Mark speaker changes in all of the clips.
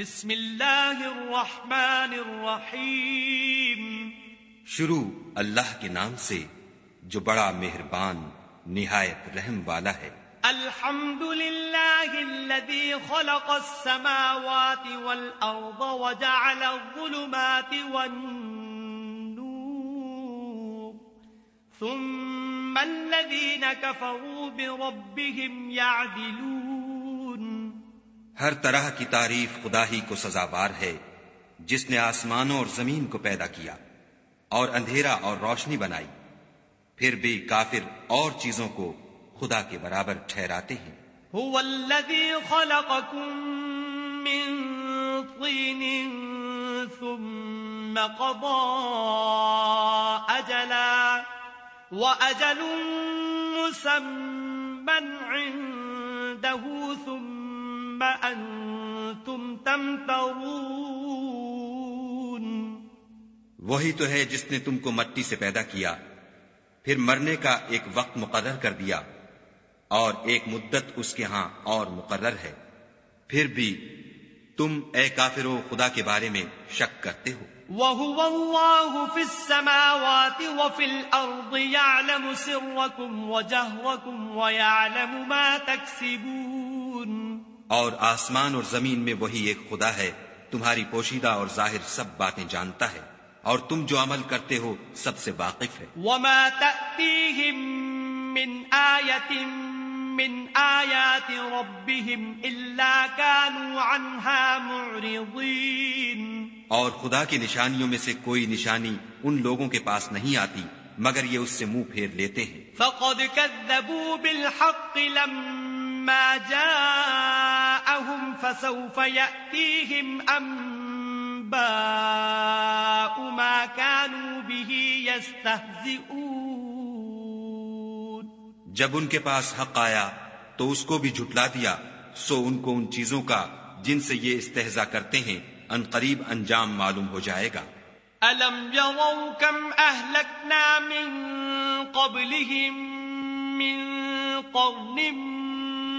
Speaker 1: بسم اللہ الرحمن الرحیم۔
Speaker 2: شروع اللہ کے نام سے جو بڑا مہربان نہایت رحم والا ہے۔
Speaker 1: الحمد للہ الذي خلق السماوات والأرض وجعل الظلمات والنور۔ ثم الذين كفروا بربهم يعدلون
Speaker 2: ہر طرح کی تعریف خدا ہی کو سزاوار ہے، جس نے آسمانوں اور زمین کو پیدا کیا اور اندھیرا اور روشنی بنائی۔ پھر بھی کافر اور چیزوں کو خدا کے برابر ٹھہراتے ہیں۔
Speaker 1: هو الذي خلقكم من طين ثم قضى أجلا وأجل مسمى عنده ثم أنتم تمترون۔
Speaker 2: وہی تو ہے جس نے تم کو مٹی سے پیدا کیا پھر مرنے کا ایک وقت مقرر کر دیا اور ایک مدت اس کے ہاں اور مقرر ہے۔ پھر بھی تم اے کافرو خدا کے بارے میں شک کرتے ہو۔
Speaker 1: وهو الله في السماوات وفي الأرض يعلم سركم وجهركم ويعلم ما تكسبون۔
Speaker 2: اور آسمان اور زمین میں وہی ایک خدا ہے تمہاری پوشیدہ اور ظاہر سب باتیں جانتا ہے اور تم جو عمل کرتے ہو سب سے واقف ہے۔
Speaker 1: وما من آية من آيات ربهم إلا كانوا عنها
Speaker 2: اور خدا کی نشانیوں میں سے کوئی نشانی ان لوگوں کے پاس نہیں آتی مگر یہ اس سے منہ پھیر لیتے ہیں۔
Speaker 1: فقد كذبوا بالحق لما جاءهم فسوف يأتيهم أنباء ما كانوا به يستهزئون۔
Speaker 2: جب ان کے پاس حق آیا تو اس کو بھی جھٹلا دیا۔ سو ان کو ان چیزوں کا جن سے یہ استحضا کرتے ہیں ان قریب انجام معلوم ہو جائے گا۔
Speaker 1: ألم يروا كم أهلكنا من قبلهم من قرن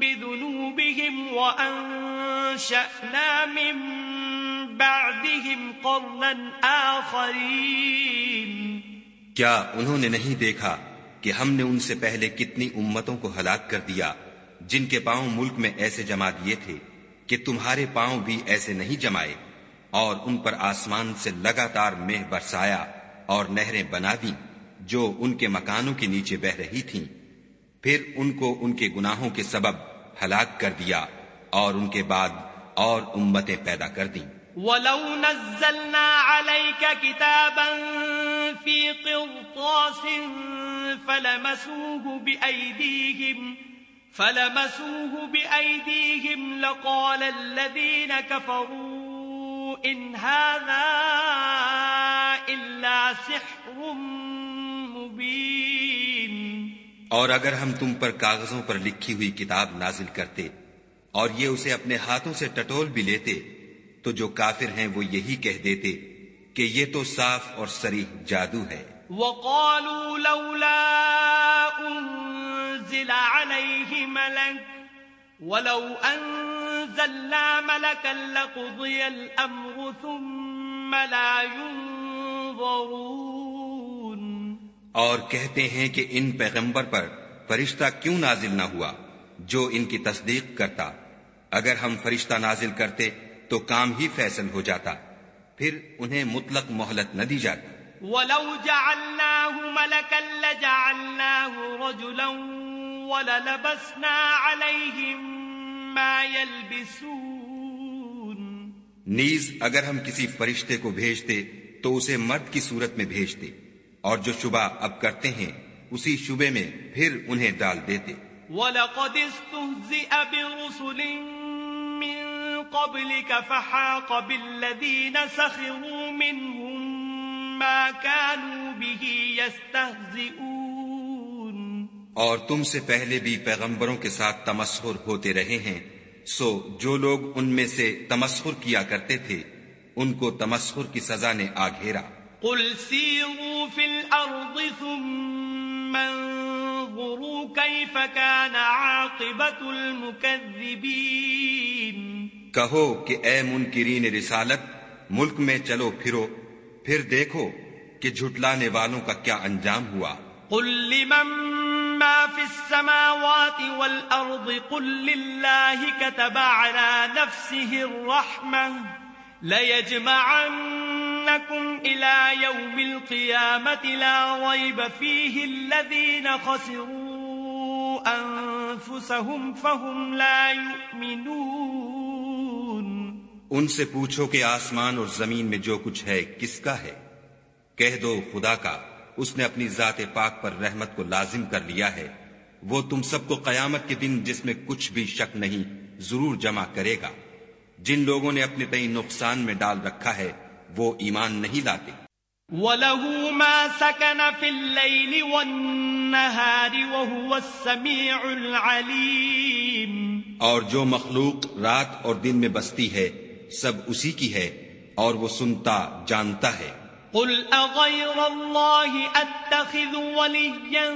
Speaker 1: بذنوبهم وأنشأنا من بعدهم قرنا آخرين.
Speaker 2: کیا انہوں نے نہیں دیکھا کہ ہم نے ان سے پہلے کتنی امتوں کو ہلاک کر دیا جن کے پاؤں ملک میں ایسے جما دیے تھے کہ تمہارے پاؤں بھی ایسے نہیں جمائے اور ان پر آسمان سے لگاتار مہ برسایا اور نہریں بنا دیں جو ان کے مکانوں کے نیچے بہ رہی تھیں۔ پھر ان کو ان کے گناہوں کے سبب ہلاک کر دیا اور ان کے بعد اور امتیں پیدا کر دیں۔
Speaker 1: ولو نزلنا عليك كتابا في قرطاس فلمسوه بأيديهم فلمسوه بأيديهم لقال الذين كفروا إن هذا إلا سحر مبين
Speaker 2: اور اگر ہم تم پر کاغذوں پر لکھی ہوئی کتاب نازل کرتے اور یہ اسے اپنے ہاتھوں سے ٹٹول بھی لیتے، تو جو کافر ہیں وہ یہی کہہ دیتے کہ یہ تو صاف اور سریح جادو ہے۔
Speaker 1: وقالوا لولا أنزل عليه ملك، ولو أنزلنا ملكا لقضي الأمر ثم لا ينظرون۔
Speaker 2: اور کہتے ہیں کہ ان پیغمبر پر فرشتہ کیوں نازل نہ ہوا جو ان کی تصدیق کرتا۔ اگر ہم فرشتہ نازل کرتے تو کام ہی فیصل ہو جاتا پھر انہیں مطلق مہلت نہ دی جاتی۔
Speaker 1: ولو جعلناه ملكا لجعلناه رجلا وللبسنا عليهم ما يلبسون۔
Speaker 2: نیز اگر ہم کسی فرشتے کو بھیجتے تو اسے مرد کی صورت میں بھیجتے۔ اور جو شبہ اب کرتے ہیں اسی شبے میں پھر انہیں ڈال دیتے۔
Speaker 1: وَلَقَدِ اسْتُهْزِئَ بِرُسُلٍ مِّن قبلك فحاق بالذين سخروا منهم ما كانوا به يستهزئون۔
Speaker 2: اور تم سے پہلے بھی پیغمبروں کے ساتھ تمسخر ہوتے رہے ہیں سو جو لوگ ان میں سے تمسخر کیا کرتے تھے ان کو تمسخر کی سزا نے آ گھیرا
Speaker 1: قل سیروا فی الارض ثم انظروا کیف کان عاقبت المکذبین
Speaker 2: کہو کہ اے منکرین رسالت ملک میں چلو پھرو پھر دیکھو کہ جھٹلانے والوں کا کیا انجام ہوا۔
Speaker 1: قل لمن ما في السماوات والأرض قل لله كتب على نفسه الرحمة. ليجمعنكم إلى يوم القيامة لا ريب فيه الذين خسروا أنفسهم فهم لا يؤمنون
Speaker 2: ان سے پوچھو کہ آسمان اور زمین میں جو کچھ ہے، کس کا ہے؟ کہہ دو خدا کا، اس نے اپنی ذات پاک پر رحمت کو لازم کر لیا ہے۔ وہ تم سب کو قیامت کے دن جس میں کچھ بھی شک نہیں، ضرور جمع کرے گا۔ جن لوگوں نے اپنے تئیں نقصان میں ڈال رکھا ہے وہ ایمان نہیں لاتے۔
Speaker 1: وَلَهُ مَا سَكَنَ فِي اللَّيْلِ وَالنَّهَارِ وَهُوَ السَّمِيعُ الْعَلِيمُ۔
Speaker 2: اور جو مخلوق رات اور دن میں بستی ہے سب اسی کی ہے اور وہ سنتا جانتا ہے۔
Speaker 1: قل أغير الله أتخذ وليا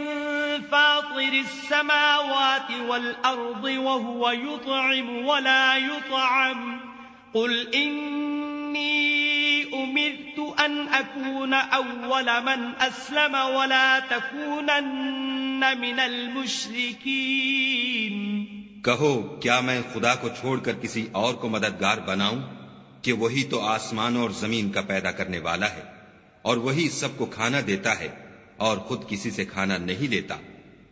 Speaker 1: فاطر السماوات والأرض وهو يطعم ولا يطعم قل إني أمرت أن أكون أول من أسلم ولا تكونن من المشركين
Speaker 2: کہو، کیا میں خدا کو چھوڑ کر کسی اور کو مددگار بناؤں؟ کہ وہی تو آسمان اور زمین کا پیدا کرنے والا ہے۔ اور وہی سب کو کھانا دیتا ہے اور خود کسی سے کھانا نہیں لیتا۔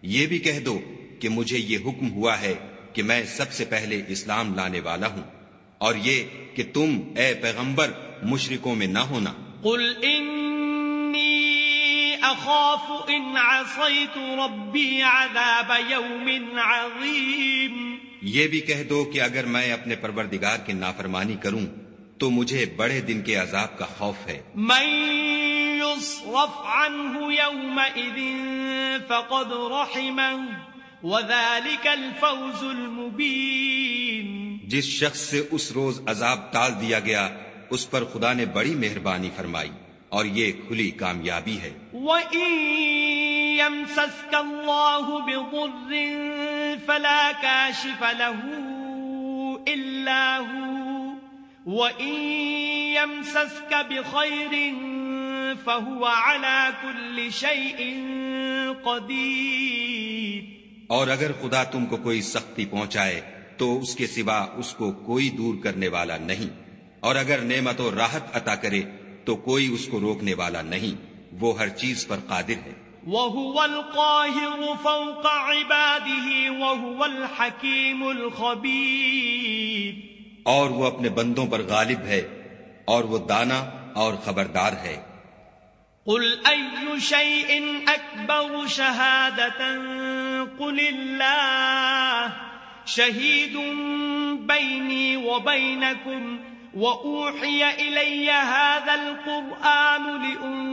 Speaker 2: یہ بھی کہہ دو کہ مجھے یہ حکم ہوا ہے کہ میں سب سے پہلے اسلام لانے والا ہوں اور یہ کہ تم اے پیغمبر مشرکوں میں نہ ہونا۔
Speaker 1: قل انی اخاف ان عصیت ربی عذاب یوم عظیم
Speaker 2: یہ بھی کہہ دو کہ اگر میں اپنے پروردگار کی نافرمانی کروں تو مجھے بڑے دن کے عذاب کا خوف ہے۔
Speaker 1: من يصرف عنه يومئذ فقد رحمه وذلك الفوز المبين۔
Speaker 2: جس شخص سے اس روز عذاب ٹال دیا گیا اس پر خدا نے بڑی مہربانی فرمائی اور یہ کھلی کامیابی ہے۔
Speaker 1: وَإِن يَمْسَسْكَ اللَّهُ بِضُرٍّ فَلَا كَاشِفَ لَهُ إِلَّا هُوَ۔ وَإِن يَمْسَسْكَ بِخَيْرٍ فَهُوَ عَلَى كُلِّ شَيْءٍ قَدِيرٍ
Speaker 2: اور اگر خدا تم کو کوئی سختی پہنچائے تو اس کے سوا اس کو کوئی دور کرنے والا نہیں۔ اور اگر نعمت و راحت عطا کرے تو کوئی اس کو روکنے والا نہیں۔ وہ ہر چیز پر قادر ہے۔
Speaker 1: وَهُوَ الْقَاهِرُ فَوْقَ عِبَادِهِ وَهُوَ الْحَكِيمُ الْخَبِيرُ
Speaker 2: اور وہ اپنے بندوں پر غالب ہے اور وہ دانا اور خبردار ہے۔
Speaker 1: قل أي شيء أكبر شهادة؟ قل الله، شهيد بيني وبينكم، وأوحي إلي هذا القرآن لأنذركم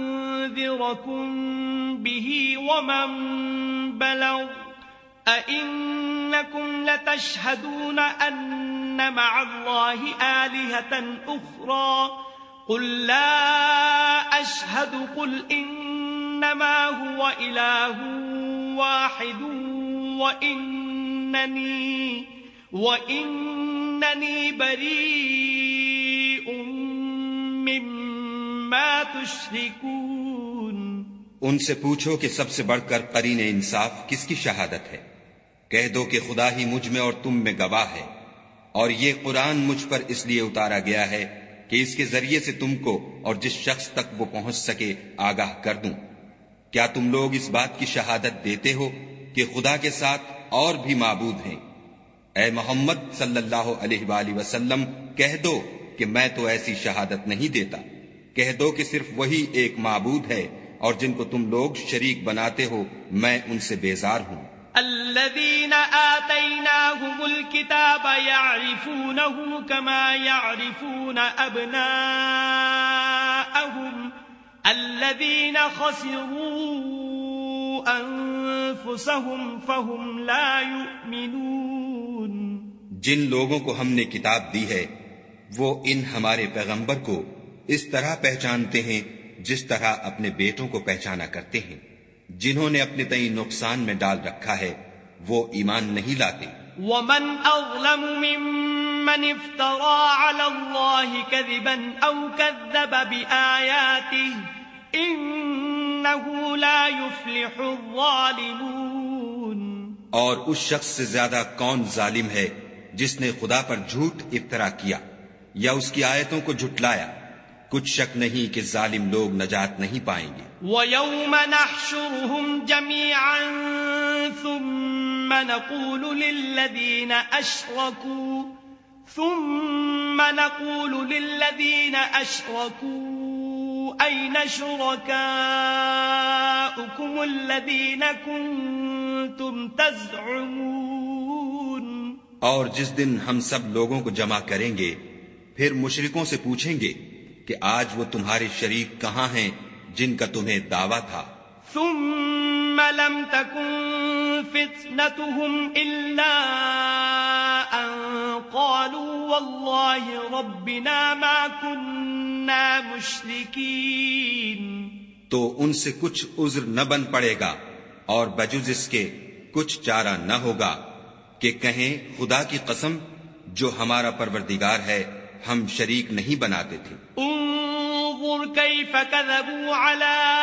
Speaker 1: به ومن بلغ، أئنكم لتشهدون أن مع الله آلهة أخرى قل لا أشهد قل إنما هو إله واحد وإنني وإنني بريء مما تشركون
Speaker 2: ان سے پوچھو کہ سب سے بڑھ کر قرین انصاف کس کی شہادت ہے؟ کہہ دو کہ خدا ہی مجھ میں اور تم میں گواہ ہے۔ اور یہ قرآن مجھ پر اس لیے اتارا گیا ہے کہ اس کے ذریعے سے تم کو اور جس شخص تک وہ پہنچ سکے آگاہ کر دوں۔ کیا تم لوگ اس بات کی شہادت دیتے ہو کہ خدا کے ساتھ اور بھی معبود ہیں؟ اے محمد صلی اللہ علیہ وآلہ وسلم، کہہ دو کہ میں تو ایسی شہادت نہیں دیتا۔ کہہ دو کہ صرف وہی ایک معبود ہے اور جن کو تم لوگ شریک بناتے ہو، میں ان سے بیزار ہوں۔
Speaker 1: الذين آتيناهم الكتاب يعرفونه كما يعرفون أبناءهم الذين خسروا أنفسهم فهم لا يؤمنون
Speaker 2: جن لوگوں کو ہم نے کتاب دی ہے، وہ ان ہمارے پیغمبر کو اس طرح پہچانتے ہیں جس طرح اپنے بیٹوں کو پہچانا کرتے ہیں۔ جنہوں نے اپنے تئیں نقصان میں ڈال رکھا ہے وہ ایمان نہیں لاتے۔
Speaker 1: ومن اظلم ممن افترى على الله كذبا او كذب بآياته انه لا يفلح الظالمون۔
Speaker 2: اور اس شخص سے زیادہ کون ظالم ہے جس نے خدا پر جھوٹ افطرا کیا یا اس کی آیتوں کو جھٹلایا؟ کچھ شک نہیں کہ ظالم لوگ نجات نہیں پائیں گے۔
Speaker 1: وَيَوْمَ نَحْشُرُهُمْ جَمِيعًا ثُمَّ نَقُولُ لِلَّذِينَ أَشْرَكُوا ثُمَّ نَقُولُ لِلَّذِينَ أَشْرَكُوا أَيْنَ شُرَكَاؤُكُمُ الَّذِينَ كُنْتُمْ تَزْعُمُونَ
Speaker 2: اور جس دن ہم سب لوگوں کو جمع کریں گے، پھر مشرکوں سے پوچھیں گے کہ آج وہ تمہارے شریک کہاں ہیں؟ جن کا تمہیں دعویٰ تھا۔
Speaker 1: ثم لم تكن فتنتهم إلا أن قالوا والله ربنا ما كنا مشركين۔
Speaker 2: تو ان سے کچھ عذر نہ بن پڑے گا اور بجز اس کے کچھ چارہ نہ ہوگا کہ کہیں خدا کی قسم جو ہمارا پروردگار ہے ہم شریک نہیں بناتے تھے۔
Speaker 1: انظر كيف كذبوا على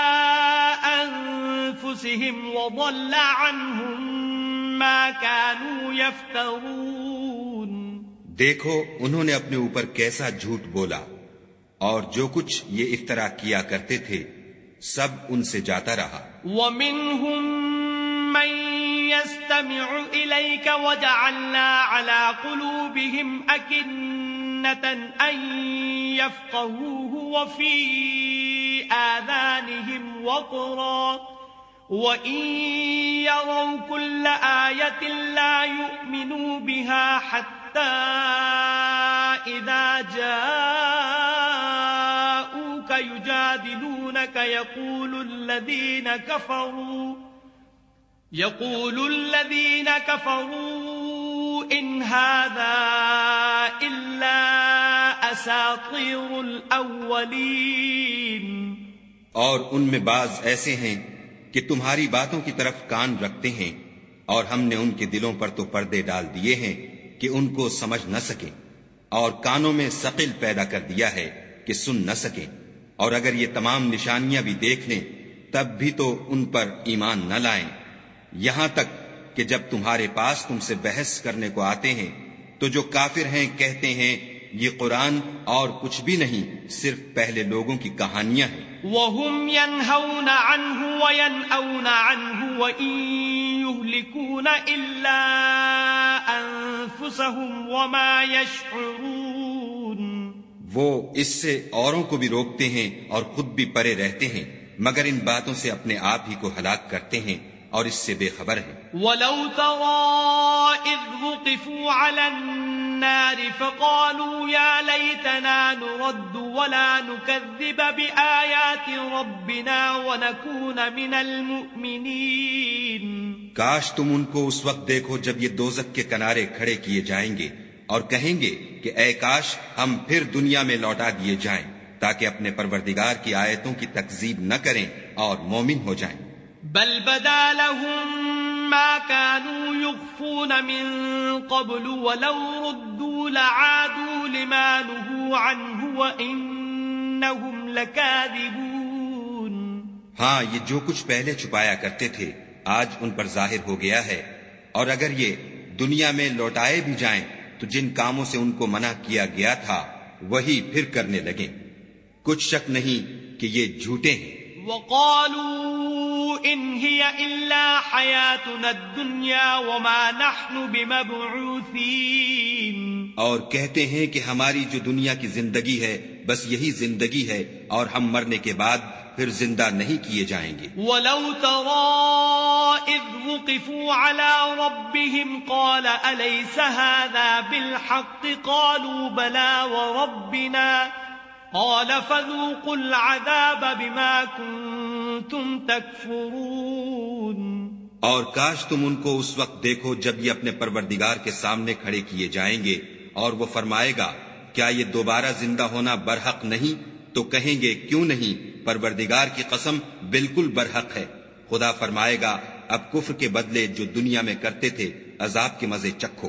Speaker 1: أنفسهم وضل عنهم ما كانوا يفترون
Speaker 2: دیکھو انہوں نے اپنے اوپر کیسا جھوٹ بولا۔ اور جو کچھ یہ افطرا کیا کرتے تھے سب ان سے جاتا رہا۔
Speaker 1: ومنهم من يستمع إليك وجعلنا على قلوبهم أكنة أن يفقهوه وفي آذانهم وقرا وإن يروا كل آية لا يؤمنوا بها حتى إذا يقول الذين كفروا يقول الذين كفروا إن هذا إلا أساطير الأولين.
Speaker 2: اور ان میں بعض ایسے ہیں کہ تمہاری باتوں کی طرف کان رکھتے ہیں اور ہم نے ان کے دلوں پر تو پردے ڈال دیے ہیں کہ ان کو سمجھ نہ سکیں اور کانوں میں سقل پیدا کر دیا ہے کہ سن نہ سکیں اور اگر یہ تمام نشانیاں بھی دیکھ لیں، تب بھی تو ان پر ایمان نہ لائیں۔ یہاں تک کہ جب تمہارے پاس تم سے بحث کرنے کو آتے ہیں، تو جو کافر ہیں کہتے ہیں یہ قرآن اور کچھ بھی نہیں صرف پہلے لوگوں کی کہانیاں ہیں۔
Speaker 1: وهم ينهون عنه وينأون عنه وإن يهلكون إلا أنفسهم وما يشعرون۔
Speaker 2: وہ اس سے اوروں کو بھی روکتے ہیں اور خود بھی پرے رہتے ہیں مگر ان باتوں سے اپنے آپ ہی کو ہلاک کرتے ہیں اور اس سے بے خبر ہیں۔
Speaker 1: ولو ترى إذ وقفوا على النار فقالوا يا ليتنا نرد ولا نكذب بآيات ربنا ونكون من المؤمنين.
Speaker 2: کاش تم ان کو اس وقت دیکھو جب یہ دوزک کے کنارے کھڑے کیے جائیں گے اور کہیں گے کہ اے کاش ہم پھر دنیا میں لوٹا دیے جائیں تاکہ اپنے پروردگار کی آیتوں کی تکذیب نہ کریں اور مومن ہو جائیں۔
Speaker 1: بل بدا لهم ما كانوا يخفون من قبل ولو ردوا لعادوا لما نهوا عنه وإنهم لكاذبون.
Speaker 2: ہاں یہ جو کچھ پہلے چھپایا کرتے تھے، آج ان پر ظاہر ہو گیا ہے۔ اور اگر یہ دنیا میں لوٹائے بھی جائیں، تو جن کاموں سے ان کو منع کیا گیا تھا، وہی پھر کرنے لگیں۔ کچھ شک نہیں کہ یہ جھوٹے ہیں۔
Speaker 1: وقالوا إن هي إلا حياتنا الدنيا وما نحن بمبعوثين.
Speaker 2: اور کہتے ہیں کہ ہماری جو دنیا کی زندگی ہے بس یہی زندگی ہے اور ہم مرنے کے بعد پھر زندہ نہیں کیے جائیں گے۔
Speaker 1: ولو ترى اذ وقفوا على ربهم قال أليس هذا بالحق؟ قالوا بلى وربنا قال فذوقوا العذاب بما كنتم تكفرون
Speaker 2: اور کاش تم ان کو اس وقت دیکھو جب یہ اپنے پروردگار کے سامنے کھڑے کیے جائیں گے اور وہ فرمائے گا، کیا یہ دوبارہ زندہ ہونا برحق نہیں؟ تو کہیں گے، کیوں نہیں؟ پروردگار کی قسم بالکل برحق ہے۔ خدا فرمائے گا، اب کفر کے بدلے جو دنیا میں کرتے تھے، عذاب کے مزے چکھو۔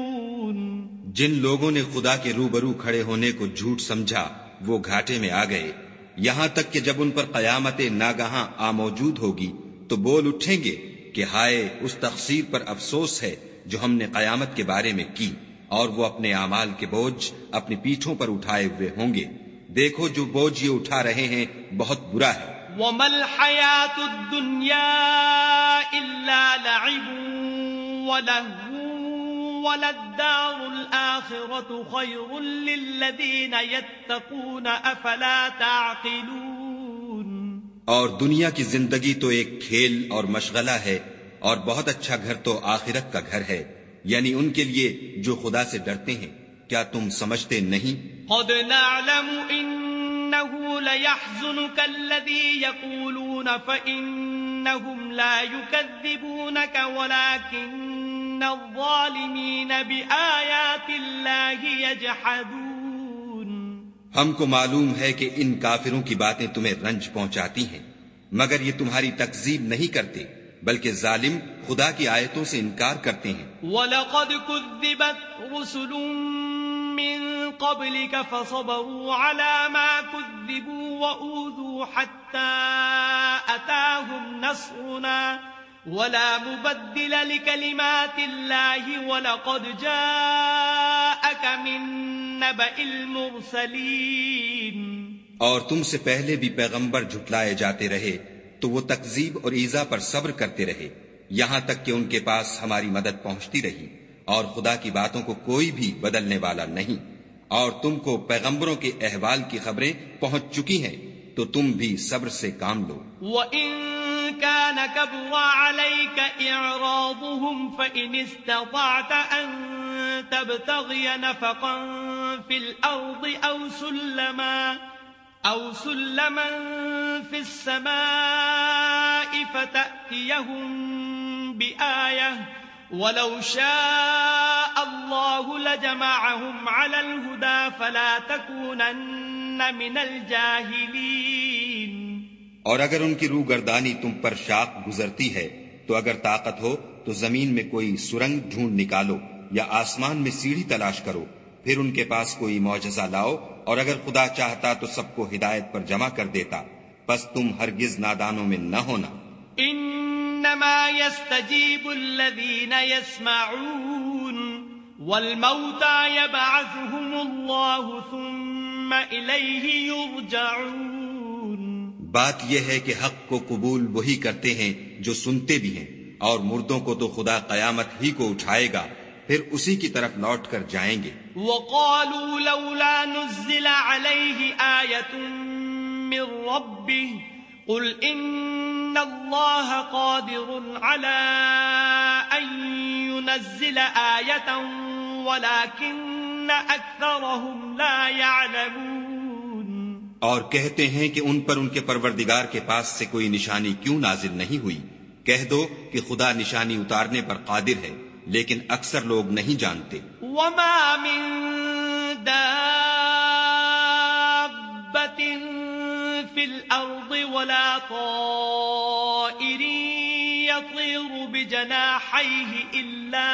Speaker 2: جن لوگوں نے خدا کے روبرو کھڑے ہونے کو جھوٹ سمجھا، وہ گھاٹے میں آ گئے۔ یہاں تک کہ جب ان پر قیامت ناگہاں آ موجود ہوگی، تو بول اٹھیں گے کہ ہائے، اس تقسیر پر افسوس ہے جو ہم نے قیامت کے بارے میں کی، اور وہ اپنے اعمال کے بوجھ اپنی پیٹھوں پر اٹھائے ہوئے ہوں گے۔ دیکھو، جو بوجھ یہ اٹھا رہے ہیں، بہت برا ہے۔
Speaker 1: وَمَا الْحَيَاةُ الدُّنْيَا إِلَّا لَعِبٌ وَلَهُ وَلَدَّارُ الْآخِرَةُ خَيْرٌ لِلَّذِينَ يَتَّقُونَ أَفَلَا تَعْقِلُونَ؟
Speaker 2: اور دنیا کی زندگی تو ایک کھیل اور مشغلہ ہے اور بہت اچھا گھر تو آخرت کا گھر ہے۔ یعنی ان کے لیے جو خدا سے ڈرتے ہیں کیا تم سمجھتے نہیں؟
Speaker 1: قد نعلم انه ليحزنك الذي يقولون فانهم لا يكذبونك ولكن
Speaker 2: ہم کو معلوم ہے کہ ان کافروں کی باتیں تمہیں رنج پہنچاتی ہیں مگر یہ تمہاری تکذیب نہیں کرتے بلکہ ظالم خدا کی آیتوں سے انکار کرتے ہیں۔
Speaker 1: وَلَقَدْ كُذِّبَتْ رُسُلٌ مِّن قَبْلِكَ فَصَبَرُوا عَلَى مَا كُذِّبُوا وَأُوذُوا حَتَّى أَتَاهُمْ نَصْرُنَا وَلَا مُبَدِّلَ لِكَلِمَاتِ اللَّهِ وَلَقَدْ جَاءَكَ مِن نَّبَإِ الْمُرْسَلِينَ.
Speaker 2: اور تم سے پہلے بھی پیغمبر جھٹلائے جاتے رہے تو وہ تکزیب اور ایزا پر صبر کرتے رہے یہاں تک کہ ان کے پاس ہماری مدد پہنچتی رہی اور خدا کی باتوں کو کوئی بھی بدلنے والا نہیں۔ اور تم کو پیغمبروں کے احوال کی خبریں پہنچ چکی ہیں تو تم بھی صبر سے کام لو۔
Speaker 1: وَإِن كَانَ كَبْرَ عَلَيْكَ إِعْرَاضُهُمْ فَإِنِ اسْتَطَعْتَ أَن تَبْتَغِيَ نَفَقًا فِي الْأَرْضِ أَوْ سُلَّمًا أو سلما في السماء فتأتيهم بآية ولو شاء الله لجمعهم على الهدى فلا تكونن من الجاهلين
Speaker 2: اور اگر ان کی روح گردانی تم پر شاق گزرتی ہے، تو اگر طاقت ہو، تو زمین میں کوئی سرنگ ڈھونڈ نکالو یا آسمان میں سیڑھی تلاش کرو۔ پھر ان کے پاس کوئی معجزہ لاؤ، اور اگر خدا چاہتا تو سب کو ہدایت پر جمع کر دیتا۔ بس تم ہرگز نادانوں میں نہ ہونا۔
Speaker 1: انما يستجيب الذين يسمعون والموتى يبعثهم الله ثم اليه يرجعون
Speaker 2: بات یہ ہے کہ حق کو قبول وہی کرتے ہیں جو سنتے بھی ہیں اور مردوں کو تو خدا قیامت ہی کو اٹھائے گا، پھر اسی کی طرف لوٹ کر جائیں گے۔
Speaker 1: وقالوا لولا نزل عليه آية من ربه، قل إن الله قادر على أن ينزل آية، ولكن أكثرهم لا يعلمون۔
Speaker 2: اور کہتے ہیں کہ ان پر ان کے پروردگار کے پاس سے کوئی نشانی کیوں نازل نہیں ہوئی؟ کہہ دو کہ خدا نشانی اتارنے پر قادر ہے، لیکن اکثر لوگ نہیں جانتے۔
Speaker 1: وما من في الأرض ولا طائر يطير بجناحيه إلا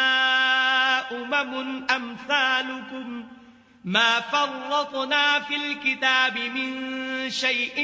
Speaker 1: أمم أمثالكم ما فرطنا في الكتاب من شيء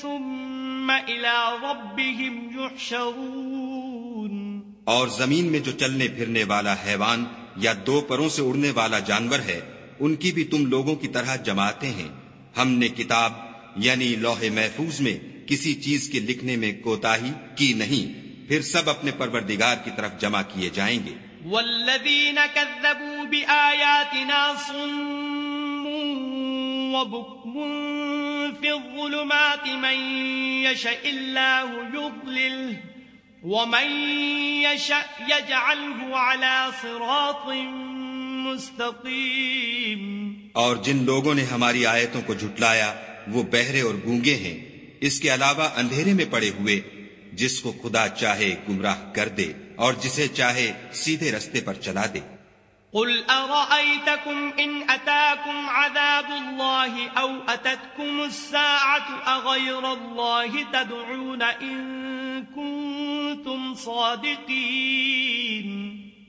Speaker 1: ثم إلى ربهم يحشرون.
Speaker 2: اور زمین میں جو چلنے پھرنے والا حیوان یا دو پروں سے اڑنے والا جانور ہے، ان کی بھی تم لوگوں کی طرح جماتے ہیں۔ ہم نے کتاب یعنی لوح محفوظ میں، کسی چیز کے لکھنے میں کوتاہی کی نہیں، پھر سب اپنے پروردگار کی طرف جمع کیے جائیں گے۔
Speaker 1: والذين كذبوا بآياتنا صم وبكم في الظلمات من يشاء الله يضلل ومن يشاء يجعله على صراط مستقيم
Speaker 2: اور جن لوگوں نے ہماری آیتوں کو جھٹلایا، وہ بہرے اور گونگے ہیں۔ اس کے علاوہ اندھیرے میں پڑے ہوئے، جس کو خدا چاہے گمراہ کر دے۔ اور جسے چاہے سیدھے رستے پر چلا دے۔
Speaker 1: قل ارأيتكم ان اتاكم عذاب الله او اتتكم الساعة اغير الله تدعون ان كنتم صادقين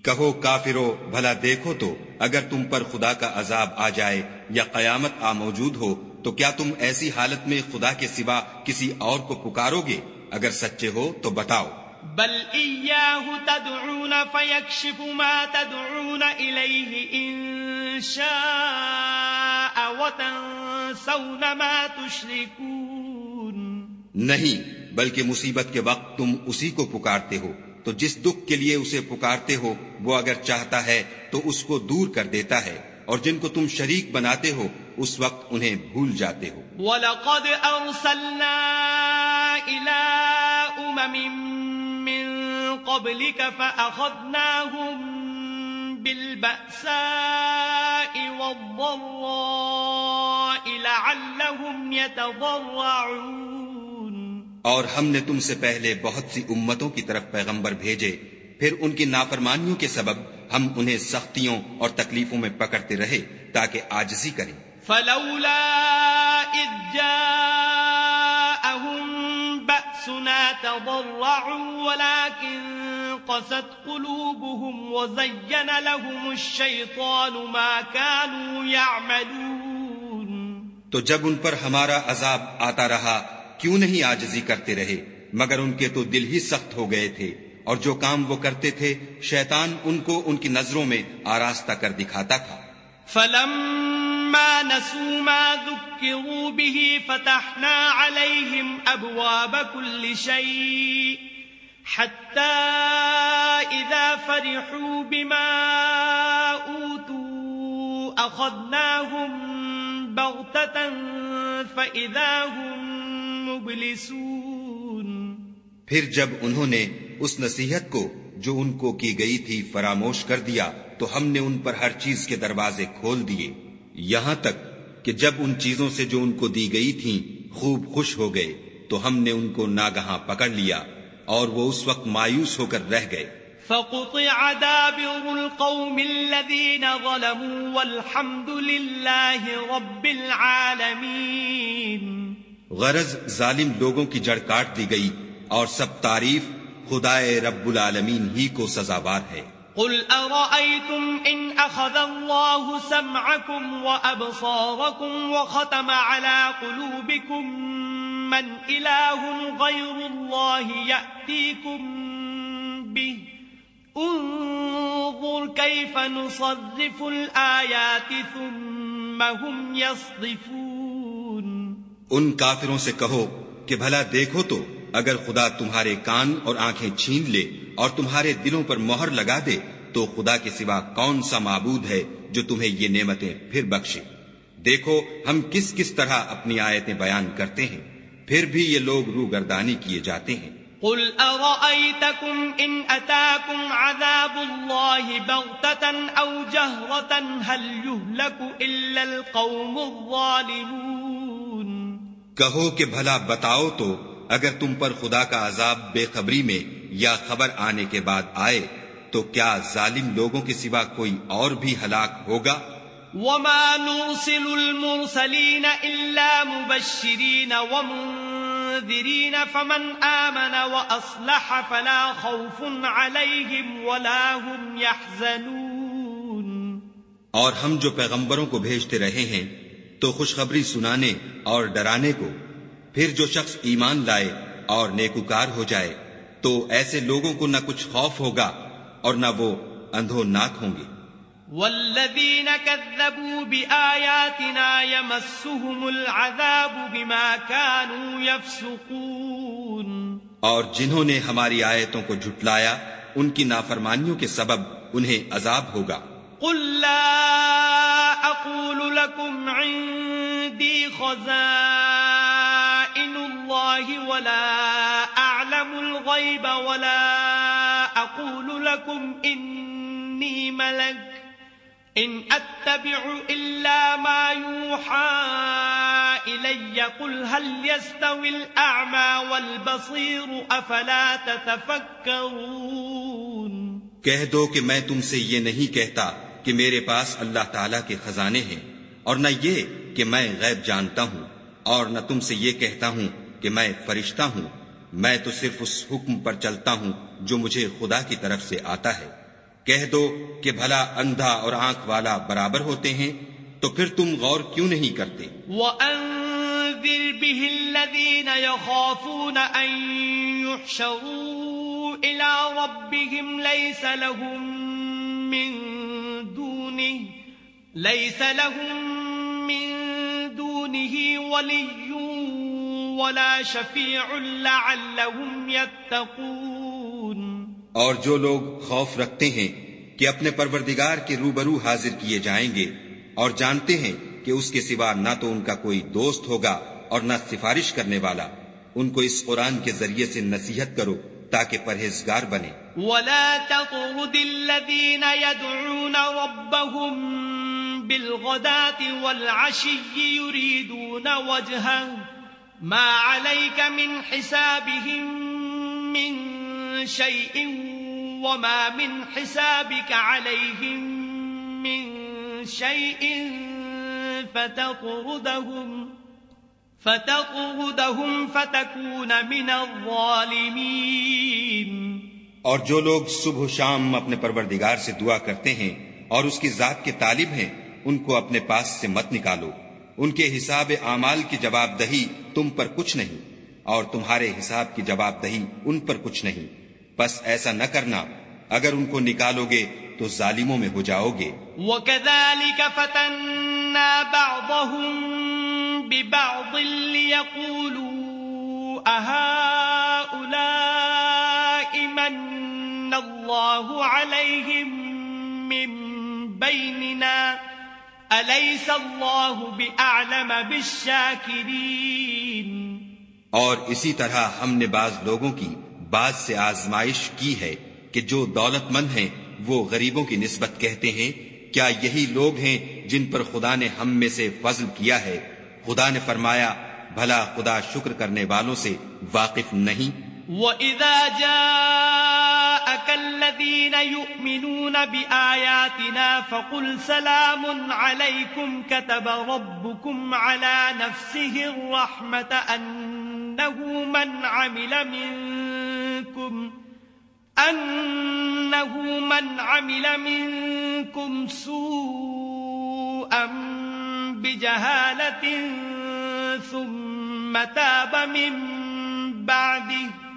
Speaker 2: کہو کافرو بھلا دیکھو تو اگر تم پر خدا کا عذاب آ جائے یا قیامت آ موجود ہو تو کیا تم ایسی حالت میں خدا کے سوا کسی اور کو پکارو گے؟ اگر سچے ہو تو بتاؤ۔
Speaker 1: بل إياه تدعون فيكشف ما تدعون إليه إن شاء وتنسون ما تشركون.
Speaker 2: نہیں بلکہ مصیبت کے وقت تم اسی کو پکارتے ہو تو جس دکھ کے لیے اسے پکارتے ہو وہ اگر چاہتا ہے تو اس کو دور کر دیتا ہے اور جن کو تم شریک بناتے ہو اس وقت انہیں بھول جاتے ہو۔
Speaker 1: وَلَقَدْ أَرْسَلْنَا إِلَىٰ أُمَمٍ قبلك فأخذناهم بالبأساء والضراء لعلهم يتضرعون.
Speaker 2: اور ہم نے تم سے پہلے بہت سی امتوں کی طرف پیغمبر بھیجے پھر ان کی نافرمانیوں کے سبب ہم انہیں سختیوں اور تکلیفوں میں پکڑتے رہے تاکہ آجزی کریں۔
Speaker 1: فلولا اذ جاءهم بأسنا تضرعوا ولكن قست قلوبهم وزين لهم الشيطان ما كانوا يعملون.
Speaker 2: تو جب ان پر ہمارا عذاب آتا رہا کیوں نہیں آجزی کرتے رہے؟ مگر ان کے تو دل ہی سخت ہو گئے تھے اور جو کام وہ کرتے تھے شیطان ان کو ان کی نظروں میں آراستہ کر دکھاتا تھا۔
Speaker 1: فلما نسوا ما ذكروا به فتحنا عليهم ابواب كل شيء حتى إذا فرحوا بما أوتوا أخذناهم بغتة فإذا هم مبلسون
Speaker 2: پھر جب انہوں نے اس نصیحت کو جو ان کو کی گئی تھی فراموش کر دیا تو ہم نے ان پر ہر چیز کے دروازے کھول دیے۔ یہاں تک کہ جب ان چیزوں سے جو ان کو دی گئی تھی خوب خوش ہو گئے تو ہم نے ان کو ناگہاں پکڑ لیا اور وہ اس وقت مایوس ہو کر رہ گئے۔
Speaker 1: فقطع دابر القوم الذين ظلموا والحمد لله رب العالمين۔
Speaker 2: غرض ظالم لوگوں کی جڑ کاٹ دی گئی اور سب تعریف خدائے رب العالمین ہی کو سزاوار ہے۔
Speaker 1: قل أرأيتم إن أخذ الله سمعكم وأبصاركم وختم على قلوبكم من إله غير الله يأتيكم به؟ انظر كيف نصرف الآيات ثم هم يصدفون
Speaker 2: ان کافروں سے کہو کہ بھلا دیکھو تو اگر خدا تمہارے کان اور آنکھیں چھین لے اور تمہارے دلوں پر مہر لگا دے تو خدا کے سوا کون سا معبود ہے جو تمہیں یہ نعمتیں پھر بخشے؟ دیکھو ہم کس کس طرح اپنی آیتیں بیان کرتے ہیں پھر بھی یہ لوگ رو گردانی کیے جاتے ہیں۔
Speaker 1: قل أرأيتكم إن أتاكم عذاب الله بغتة أو جهرة هل يهلك إلا القوم الظالمون؟
Speaker 2: کہو کہ بھلا بتاؤ تو اگر تم پر خدا کا عذاب بے خبری میں یا خبر آنے کے بعد آئے تو کیا ظالم لوگوں کے سوا کوئی اور بھی ہلاک ہوگا؟
Speaker 1: وما نرسل المرسلين إلا مبشرين ومنذرين فمن آمن وأصلح فلا خوف عليهم ولا هم يحزنون۔
Speaker 2: اور ہم جو پیغمبروں کو بھیجتے رہے ہیں تو خوشخبری سنانے اور ڈرانے کو پھر جو شخص ایمان لائے اور نیکوکار ہو جائے تو ایسے لوگوں کو نہ کچھ خوف ہوگا اور نہ وہ اندھو ناک ہوں گے۔
Speaker 1: والذين كذبوا بآياتنا يمسهم العذاب بما كانوا يفسقون
Speaker 2: اور جنہوں نے ہماری آیتوں کو جھٹلایا ان کی نافرمانیوں کے سبب انہیں عذاب ہوگا۔
Speaker 1: قل لا اقول لكم عندي خزائن الله ولا اعلم الغيب ولا اقول لكم اني ملك ان اتبع الا ما يوحى الي قل هل يستوي الاعمى والبصير افلا تتفكرون
Speaker 2: کہہ دو کہ میں تم سے یہ نہیں کہتا کہ میرے پاس اللہ تعالی کے خزانے ہیں اور نہ یہ کہ میں غیب جانتا ہوں اور نہ تم سے یہ کہتا ہوں کہ میں فرشتہ ہوں۔ میں تو صرف اس حکم پر چلتا ہوں جو مجھے خدا کی طرف سے آتا ہے۔ کہہ دو کہ بھلا اندھا اور آنکھ والا برابر ہوتے ہیں، تو پھر تم غور کیوں نہیں کرتے؟
Speaker 1: وَأَنذِرْ بِهِ الَّذِينَ يَخَافُونَ أَن يُحْشَرُوا إِلَىٰ رَبِّهِمْ لَيْسَ لَهُم مِّن دُونِهِ لَيْسَ لَهُم مِّن دُونِهِ وَلِيٌّ وَلَا شَفِيعٌ لَّعَلَّهُمْ
Speaker 2: اور جو لوگ خوف رکھتے ہیں کہ اپنے پروردگار کے روبرو حاضر کیے جائیں گے اور جانتے ہیں کہ اس کے سوا نہ تو ان کا کوئی دوست ہوگا اور نہ سفارش کرنے والا، ان کو اس قرآن کے ذریعے سے نصیحت کرو تاکہ پرہیزگار بنے۔
Speaker 1: ولا تطرد الذين يدعون ربهم بالغداة والعشي يريدون وجهه ما عليك من حسابهم من شيء وما من حسابك عليهم من شيء فتقردهم فتقردهم فتكون من الظالمين.
Speaker 2: اور جو لوگ صبح و شام اپنے پروردگار سے دعا کرتے ہیں اور اس کی ذات کے طالب ہیں ان کو اپنے پاس سے مت نکالو۔ ان کے حساب اعمال کی جواب دہی تم پر کچھ نہیں اور تمہارے حساب کی جواب دہی ان پر کچھ نہیں۔ بس ایسا نہ کرنا اگر ان کو نکالو گے تو ظالموں میں ہو جاؤ گے۔
Speaker 1: وَكَذَلِكَ فَتَنَّا بَعْضَهُمْ بِبَعْضٍ لِيَقُولُوا أَهَٰؤُلَاءِ مَنَّ اللَّهُ عَلَيْهِمْ مِنْ بَيْنِنَا؟ أَلَيْسَ اللَّهُ بِأَعْلَمَ بِالشَّاكِرِينَ؟
Speaker 2: اور اسی طرح ہم نے بعض لوگوں کی بعض سے آزمائش کی ہے کہ جو دولت مند ہیں وہ غریبوں کی نسبت کہتے ہیں، کیا یہی لوگ ہیں جن پر خدا نے ہم میں سے فضل کیا ہے؟ خدا نے فرمایا، بھلا خدا شکر کرنے والوں سے واقف نہیں۔
Speaker 1: وَإِذَا جَاءَكَ الَّذِينَ يُؤْمِنُونَ بِآيَاتِنَا فَقُلْ سَلَامٌ عَلَيْكُمْ كَتَبَ رَبُّكُمْ عَلَى نَفْسِهِ الرَّحْمَةَ أَنَّهُ مَنْ عَمِلَ مِنْكُمْ أنه من عمل منكم سوءا بجهالة ثم تاب من بعده،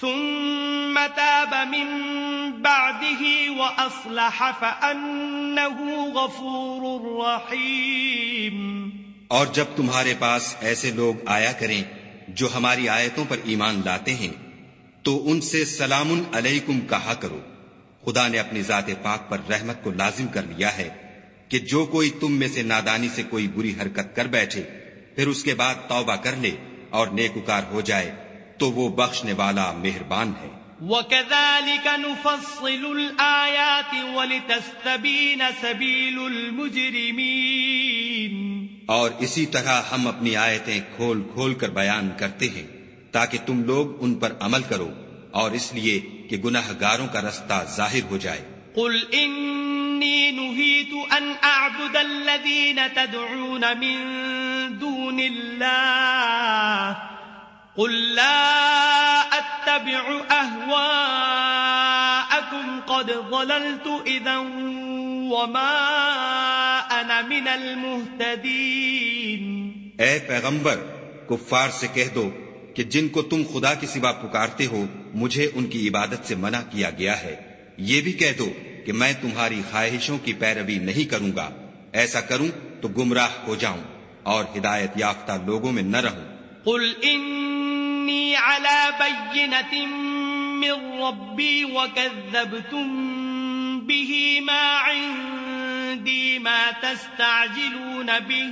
Speaker 1: ثم تاب من بعده وأصلح فأنه غفور رحيم۔
Speaker 2: اور جب تمہارے پاس ایسے لوگ آیا کریں جو ہماری آیتوں پر ایمان لاتے ہیں، تو ان سے سلام علیکم کہا کرو، خدا نے اپنی ذات پاک پر رحمت کو لازم کر لیا ہے۔ کہ جو کوئی تم میں سے نادانی سے کوئی بری حرکت کر بیٹھے پھر اس کے بعد توبہ کر لے اور نیکوکار ہو جائے تو وہ بخشنے والا مہربان ہے۔
Speaker 1: وَكَذَلِكَ نُفَصِّلُ الْآيَاتِ وَلِتَسْتَبِينَ سَبِيلُ الْمُجْرِمِينَ۔
Speaker 2: اور اسی طرح ہم اپنی آیتیں کھول کھول کر بیان کرتے ہیں تاکہ تم لوگ ان پر عمل کرو اور اس لیے کہ گناہ گاروں کا رستہ ظاہر ہو جائے۔
Speaker 1: قل انی نہیت ان اعبد الذین تدعون من دون اللہ قل لا اتبع اہواءکم قد ضللت اذا وما أنا من المهتدين.
Speaker 2: اے پیغمبر، کفار سے کہہ دو کہ جن کو تم خدا کے سوا پکارتے ہو، مجھے ان کی عبادت سے منع کیا گیا ہے۔ یہ بھی کہہ دو کہ میں تمہاری خواہشوں کی پیروی نہیں کروں گا۔ ایسا کروں تو گمراہ ہو جاؤں اور ہدایت یافتہ لوگوں میں نہ رہوں۔
Speaker 1: قل انی على بینت من ربی وکذبتم به ما عندی ما تستعجلون به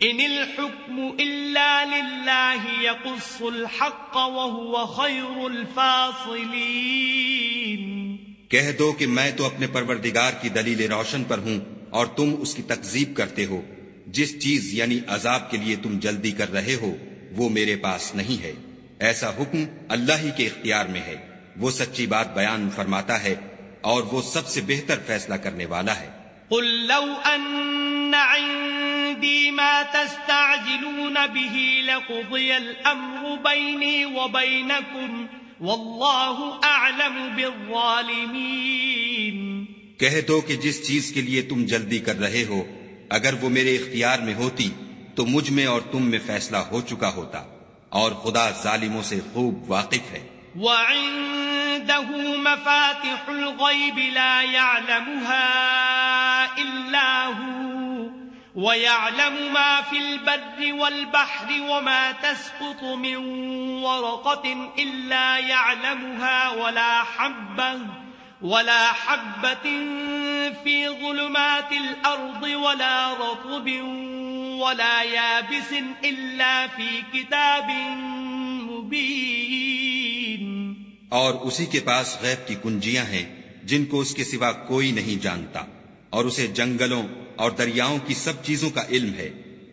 Speaker 1: ان الحكم الا لله يقص الحق وهو خير الفاصلين.
Speaker 2: کہہ دو کہ میں تو اپنے پروردگار کی دلیل روشن پر ہوں اور تم اس کی تکذیب کرتے ہو۔ جس چیز یعنی عذاب کے لیے تم جلدی کر رہے ہو، وہ میرے پاس نہیں ہے۔ ایسا حکم اللہ ہی کے اختیار میں ہے۔ وہ سچی بات بیان فرماتا ہے اور وہ سب سے بہتر فیصلہ کرنے والا ہے۔
Speaker 1: قل لو ان عندي ما تستعجلون به لقضي الامر بيني وبينكم والله اعلم بالظالمين
Speaker 2: کہہ دو کہ جس چیز کے لیے تم جلدی کر رہے ہو اگر وہ میرے اختیار میں ہوتی تو مجھ میں اور تم میں فیصلہ ہو چکا ہوتا۔ اور خدا ظالموں سے خوب واقف ہے۔
Speaker 1: وعنده مفاتح الغيب لا يعلمها إلا هو۔ ويعلم ما في البر والبحر وما تسقط من ورقة إلا يعلمها ولا حبه ولا حبة في ظلمات الأرض ولا رطب ولا يابس إلا في كتاب مبين
Speaker 2: اور اسی کے پاس غیب کی کنجیاں ہیں جن کو اس کے سوا کوئی نہیں جانتا۔ اور اسے جنگلوں اور دریاؤں کی سب چیزوں کا علم ہے،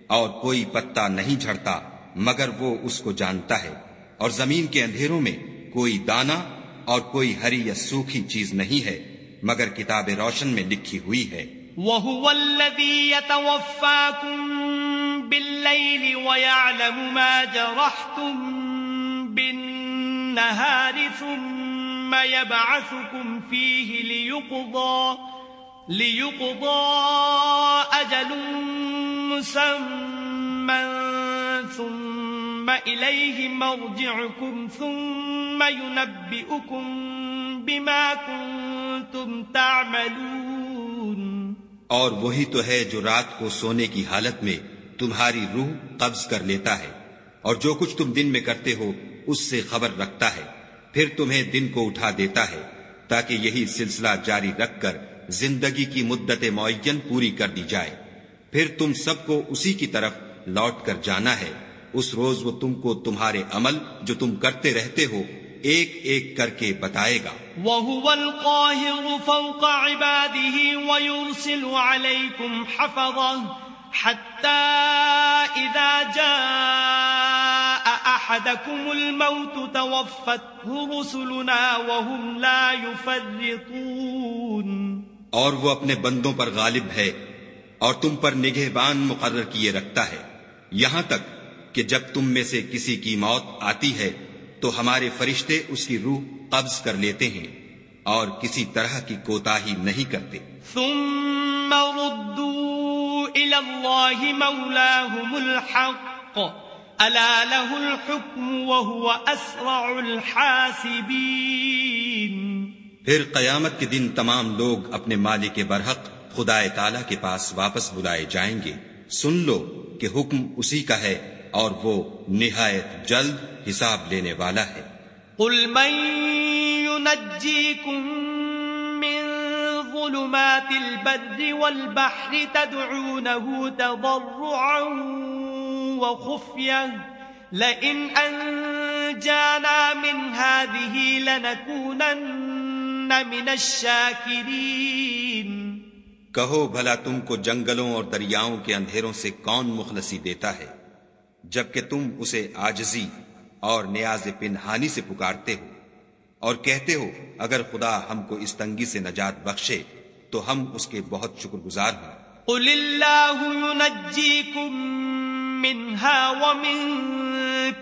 Speaker 2: اور کوئی پتا نہیں جھڑتا، مگر وہ اس کو جانتا ہے۔ اور زمین کے اندھیروں میں کوئی دانا اور کوئی ہری یا سوکھی چیز نہیں ہے، مگر کتاب روشن میں لکھی ہوئی ہے۔
Speaker 1: وَهُوَ الَّذِي يَتَوَفَّاكُمْ بِاللَّيْلِ وَيَعْلَمُ مَا جَرَحْتُمْ بِالنَّهَارِ ثُمَّ يَبْعَثُكُمْ فِيهِ لِيُقْضَى لِيُقْضَى أَجَلٌ مُسَمًّى ثُمَّ إِلَيْهِ مَرْجِعُكُمْ ثُمَّ ثم ينبئكم بما كنتم تعملون
Speaker 2: اور وہی تو ہے جو رات کو سونے کی حالت میں تمہاری روح قبض کر لیتا ہے اور جو کچھ تم دن میں کرتے ہو اس سے خبر رکھتا ہے، پھر تمہیں دن کو اٹھا دیتا ہے تاکہ یہی سلسلہ جاری رکھ کر زندگی کی مدت معین پوری کر دی جائے۔ پھر تم سب کو اسی کی طرف لوٹ کر جانا ہے۔ اس روز وہ تم کو تمہارے عمل جو تم کرتے رہتے ہو ایک ایک کر کے بتائے گا۔
Speaker 1: وَهُوَ الْقَاهِرُ فَوْقَ عِبَادِهِ وَيُرْسِلُ عَلَيْكُمْ حَفَظًا حَتَّى إِذَا جَاءَ أَحَدَكُمُ الْمَوْتُ تَوَفَّتْهُ رُسُلُنَا وَهُمْ لَا يُفَرِّطُونَ
Speaker 2: اور وہ اپنے بندوں پر غالب ہے اور تم پر نگہبان مقرر کیے رکھتا ہے۔ یہاں تک کہ جب تم میں سے کسی کی موت آتی ہے، تو ہمارے فرشتے اس کی روح قبض کر لیتے ہیں اور کسی طرح کی کوتا ہی نہیں کرتے۔
Speaker 1: ثم ردوا الى الله مولاهم الحق۔ الا له الحكم وهو اسرع الحاسبين۔
Speaker 2: پھر قیامت کے دن تمام لوگ اپنے مالک برحق خدا تعالی کے پاس واپس بلائے جائیں گے۔ سن لو کہ حکم اسی کا ہے اور وہ نہایت جلد حساب لینے والا ہے۔
Speaker 1: قل من ينجيكم من ظلمات البر والبحر تدعونه تضرعا وخفيا لئن أنجانا من هذه لنكونن من الشاكرين
Speaker 2: کہو بھلا تم کو جنگلوں اور دریاؤں کے اندھیروں سے کون مخلصی دیتا ہے جبکہ تم اسے آجزی اور نیاز پنہانی سے پکارتے ہو اور کہتے ہو اگر خدا ہم کو اس تنگی سے نجات بخشے تو ہم اس کے بہت شکر گزار ہوں۔
Speaker 1: قل اللہ ينجيكم منها ومن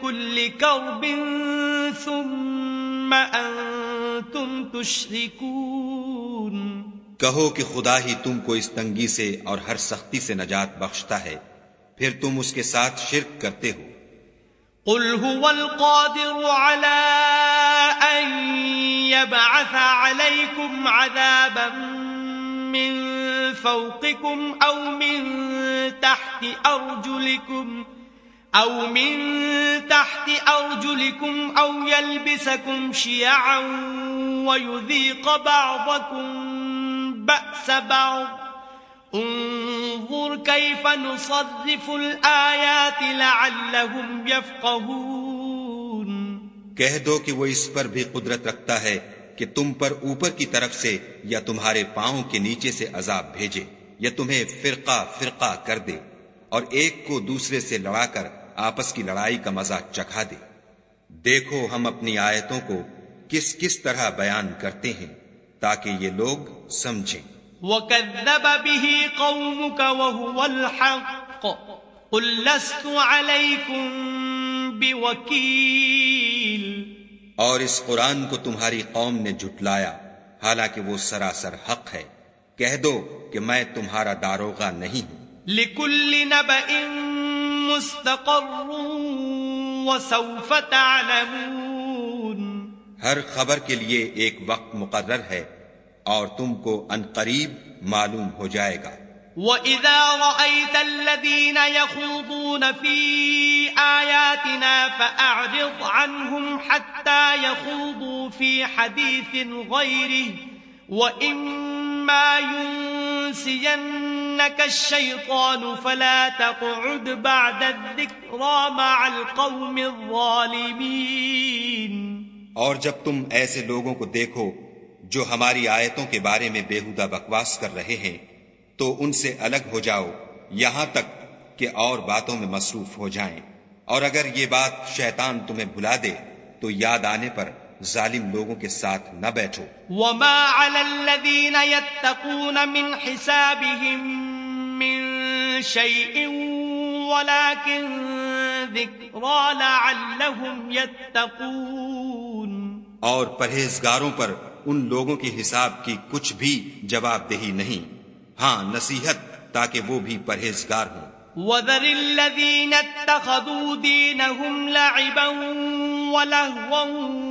Speaker 1: كل كرب ثم انتم تشركون
Speaker 2: کہو کہ خدا ہی تم کو اس تنگی سے اور ہر سختی سے نجات بخشتا ہے پھر تم اس کے ساتھ شرک کرتے ہو۔
Speaker 1: قل هو القادر على أن يبعث عليكم عذابا من فوقكم أو من تحت أرجلكم أو من تحت أرجلكم أو يلبسكم شيعا ويذيق بعضكم بأس بعض. انظر كيف نصرف الآيات لعلهم يفقهون.
Speaker 2: کہہ دو کہ وہ اس پر بھی قدرت رکھتا ہے کہ تم پر اوپر کی طرف سے یا تمہارے پاؤں کے نیچے سے عذاب بھیجے یا تمہیں فرقہ فرقہ کر دے اور ایک کو دوسرے سے لڑا کر آپس کی لڑائی کا مزہ چکھا دے۔ دیکھو ہم اپنی آیتوں کو کس کس طرح بیان کرتے ہیں تاکہ یہ لوگ سمجھیں۔
Speaker 1: وَكَذَّبَ بِهِ قَوْمُكَ وَهُوَ الْحَقِّ قُلْ لَسْتُ عَلَيْكُمْ بِوَكِيلٍ
Speaker 2: اور اس قرآن کو تمہاری قوم نے جھٹلایا حالانکہ وہ سراسر حق ہے۔ کہہ دو کہ میں تمہارا داروغہ نہیں ہوں۔
Speaker 1: لِكُلِّ نَبَئٍ مُسْتَقَرٌ وَسَوْفَ تَعْلَمُونَ۔
Speaker 2: ہر خبر کے لیے ایک وقت مقرر ہے اور تم کو ان قریب معلوم ہو جائے گا۔
Speaker 1: وَإِذَا رَأَيْتَ الَّذِينَ يَخُوضُونَ فِي آيَاتِنَا فَأَعْرِضْ عَنْهُمْ حَتَّى يَخُوضُوا فِي حَدِيثٍ غَيْرِهِ۔ وَإِمَّا يُنسِيَنَّكَ الشَّيْطَانُ فَلَا تَقْعُدْ بَعْدَ الذِّكْرَى مَعَ الْقَوْمِ الظَّالِمِينَ۔
Speaker 2: اور جب تم ایسے لوگوں کو دیکھو جو ہماری آیتوں کے بارے میں بےحدہ بکواس کر رہے ہیں، تو ان سے الگ ہو جاؤ، یہاں تک کہ اور باتوں میں مصروف ہو جائیں۔ اور اگر یہ بات شیطان تمہیں بھلا دے، تو یاد آنے پر ظالم لوگوں کے ساتھ نہ بیٹھو۔
Speaker 1: وما على الذين يتقون من حسابهم من شيء ولكن ذكرى لعلهم يتقون۔
Speaker 2: اور پرہیزگاروں پر ان لوگوں کے حساب کی کچھ بھی جواب دہی نہیں۔ ہاں نصیحت تاکہ وہ بھی پرہیزگار ہوں۔
Speaker 1: وَذَرِ الَّذِينَ اتَّخَذُوا دِينَهُمْ لَعِبًا وَلَهْوًا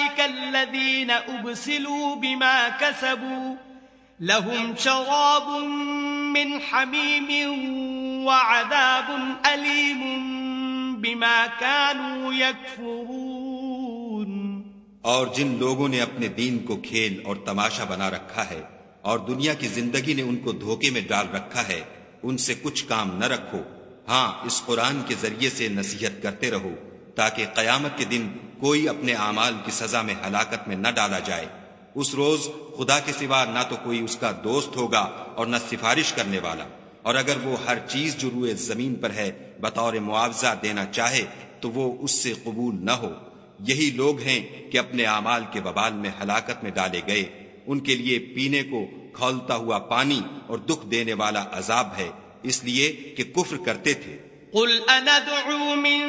Speaker 1: الذين أبسلوا بما كسبوا لهم شراب من حميم وعذاب أليم بما كانوا يكفرون.
Speaker 2: اور جن لوگوں نے اپنے دین کو کھیل اور تماشا بنا رکھا ہے اور دنیا کی زندگی نے ان کو دھوکے میں ڈال رکھا ہے، ان سے کچھ کام نہ رکھو۔ ہاں اس قرآن کے ذریعے سے نصیحت کرتے رہو۔ تاکہ قیامت کے دن کوئی اپنے اعمال کی سزا میں ہلاکت میں نہ ڈالا جائے۔ اس روز خدا کے سوا نہ تو کوئی اس کا دوست ہوگا اور نہ سفارش کرنے والا۔ اور اگر وہ ہر چیز جو روئے زمین پر ہے بطور معاوضہ دینا چاہے تو وہ اس سے قبول نہ ہو۔ یہی لوگ ہیں کہ اپنے اعمال کے ببال میں ہلاکت میں ڈالے گئے۔ ان کے لیے پینے کو کھولتا ہوا پانی اور دکھ دینے والا عذاب ہے۔ اس لیے کہ کفر کرتے تھے۔
Speaker 1: قل اندعو من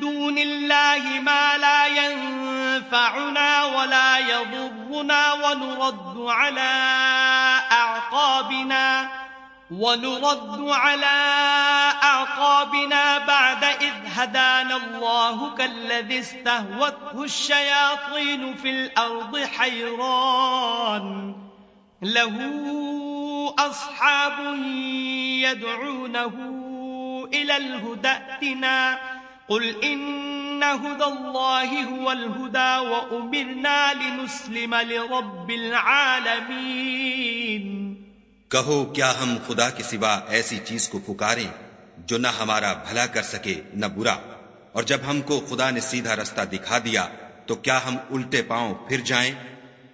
Speaker 1: دون الله ما لا ينفعنا ولا يضرنا ونرد على اعقابنا ونرد على اعقابنا بعد اذ هدانا الله كالذي استهوته الشياطين في الارض حيران له أصحاب يدعونه إلى الهدى اتنا قل إن هدى الله هو الهدى وأمرنا لنسلم لرب العالمين.
Speaker 2: کہو، کیا ہم خدا کے سوا ایسی چیز کو پکاریں جو نہ ہمارا بھلا کر سکے، نہ برا؟ اور جب ہم کو خدا نے سیدھا رستہ دکھا دیا، تو کیا ہم الٹے پاؤں پھر جائیں؟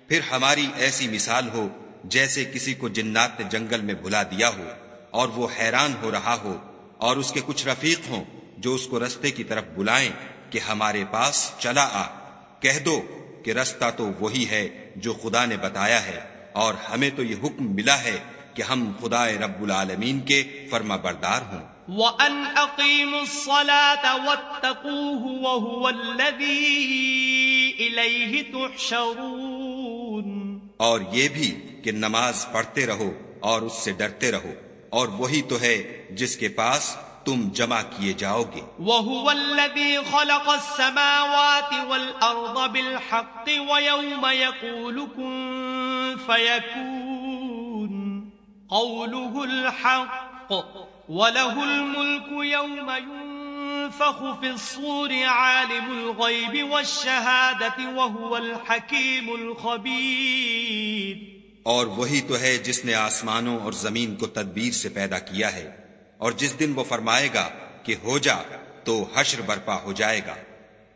Speaker 2: پھر ہماری ایسی مثال ہو جیسے کسی کو جنات نے جنگل میں بھلا دیا ہو اور وہ حیران ہو رہا ہو اور اس کے کچھ رفیق ہوں جو اس کو رستے کی طرف بلائیں کہ ہمارے پاس چلا آ۔ کہہ دو کہ رستہ تو وہی ہے جو خدا نے بتایا ہے اور ہمیں تو یہ حکم ملا ہے کہ ہم خدا رب العالمین کے فرما بردار ہوں۔
Speaker 1: وَأَنْ أَقِيمُوا الصَّلَاةَ وَاتَّقُوهُ وَهُوَ الَّذِي إِلَيْهِ تُحْشَرُونَ۔
Speaker 2: اور یہ بھی کہ نماز پڑھتے رہو اور اس سے ڈرتے رہو۔ اور وہی تو ہے جس کے پاس تم جمع کیے جاؤ گے۔
Speaker 1: وَهُوَ الَّذِي خَلَقَ السَّمَاوَاتِ وَالْأَرْضَ بِالْحَقِّ وَيَوْمَ يَقُولُ كُن فَيَكُونَ قَوْلُهُ الْحَقِّ وله الملك يوم ينفخ في الصور عالم الغيب والشهادة وهو الحكيم الخبير
Speaker 2: اور وہی تو ہے جس نے آسمانوں اور زمین کو تدبیر سے پیدا کیا ہے، اور جس دن وہ فرمائے گا کہ ہو جا تو حشر برپا ہو جائے گا۔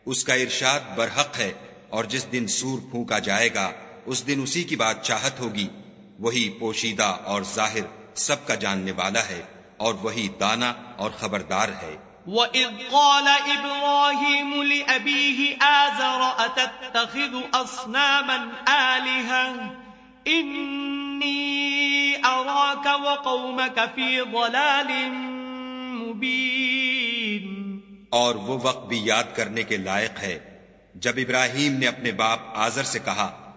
Speaker 2: اس کا ارشاد برحق ہے، اور جس دن سور پھونکا جائے گا، اس دن اسی کی بات چاہت ہوگی۔ وہی پوشیدہ اور ظاہر سب کا جاننے والا ہے، اور وہی دانا اور خبردار ہے۔
Speaker 1: وَإِذْ قَالَ إِبْرَاهِيمُ لِأَبِيهِ آزَرَ أَتَتَّخِذُ أَصْنَامًا آلِهًا إِنِّي أَرَاكَ وَقَوْمَكَ فِي ضَلَالٍ مُبِينٍ.
Speaker 2: اور وہ وقت بھی یاد کرنے کے لائق ہے جب ابراہیم نے اپنے باپ آزر سے کہا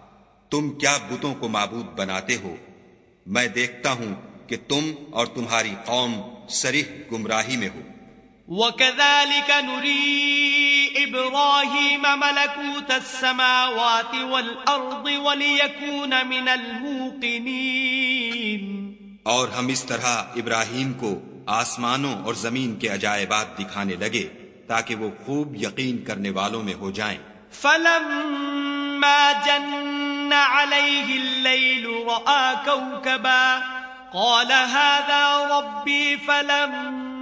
Speaker 2: تم کیا بتوں کو معبود بناتے ہو؟ میں دیکھتا ہوں کہ تم اور تمہاری قوم سریح گمراہی میں ہو۔
Speaker 1: وَكَذَلِكَ نُرِي إِبْرَاهِيمَ مَلَكُوتَ السَّمَاوَاتِ وَالْأَرْضِ وَلِيَكُونَ مِنَ الْمُوقِنِينَ.
Speaker 2: اور ہم اس طرح ابراہیم کو آسمانوں اور زمین کے عجائبات دکھانے لگے تاکہ وہ خوب یقین کرنے والوں میں ہو جائیں۔
Speaker 1: فَلَمَّا جَنَّ عَلَيْهِ اللَّيْلُ رَآ كَوْكَبًا قال هذا ربي فلما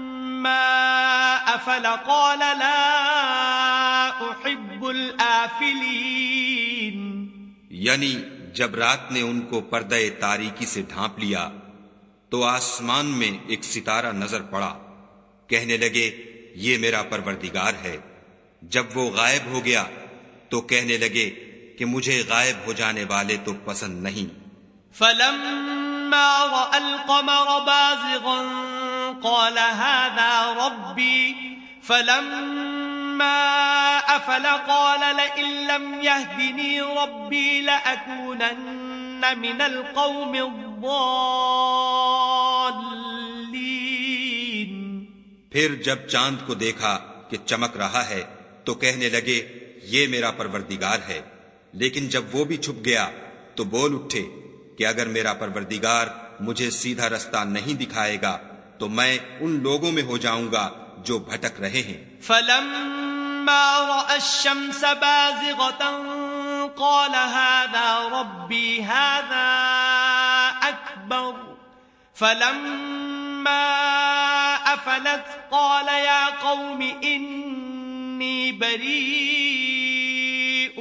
Speaker 1: أفل قال لا أحب الآفلين.
Speaker 2: یعنی جب رات نے ان کو پردہ تاریکی سے ڈھانپ لیا تو آسمان میں ایک ستارہ نظر پڑا کہنے لگے یہ میرا پروردگار ہے۔ جب وہ غائب ہو گیا تو کہنے لگے کہ مجھے غائب ہو جانے والے تو پسند نہیں۔
Speaker 1: فلم فلما رأى القمر بازغا قال هذا ربي، فلما أفل قال لئن لم يهدني ربي لأكونن من القوم الضالين.
Speaker 2: پھر جب چاند کو دیکھا کہ چمک رہا ہے، تو کہنے لگے، یہ میرا پروردگار ہے۔ لیکن جب وہ بھی چھپ گیا، تو بول اٹھے کہ اگر میرا پروردگار مجھے سیدھا رستہ نہیں دکھائے گا تو میں ان لوگوں میں ہو جاؤں گا جو بھٹک رہے ہیں۔
Speaker 1: فلما رأى الشمس بازغة قال هذا ربي هذا أكبر. فلما أفلت قال يا قوم إني بريء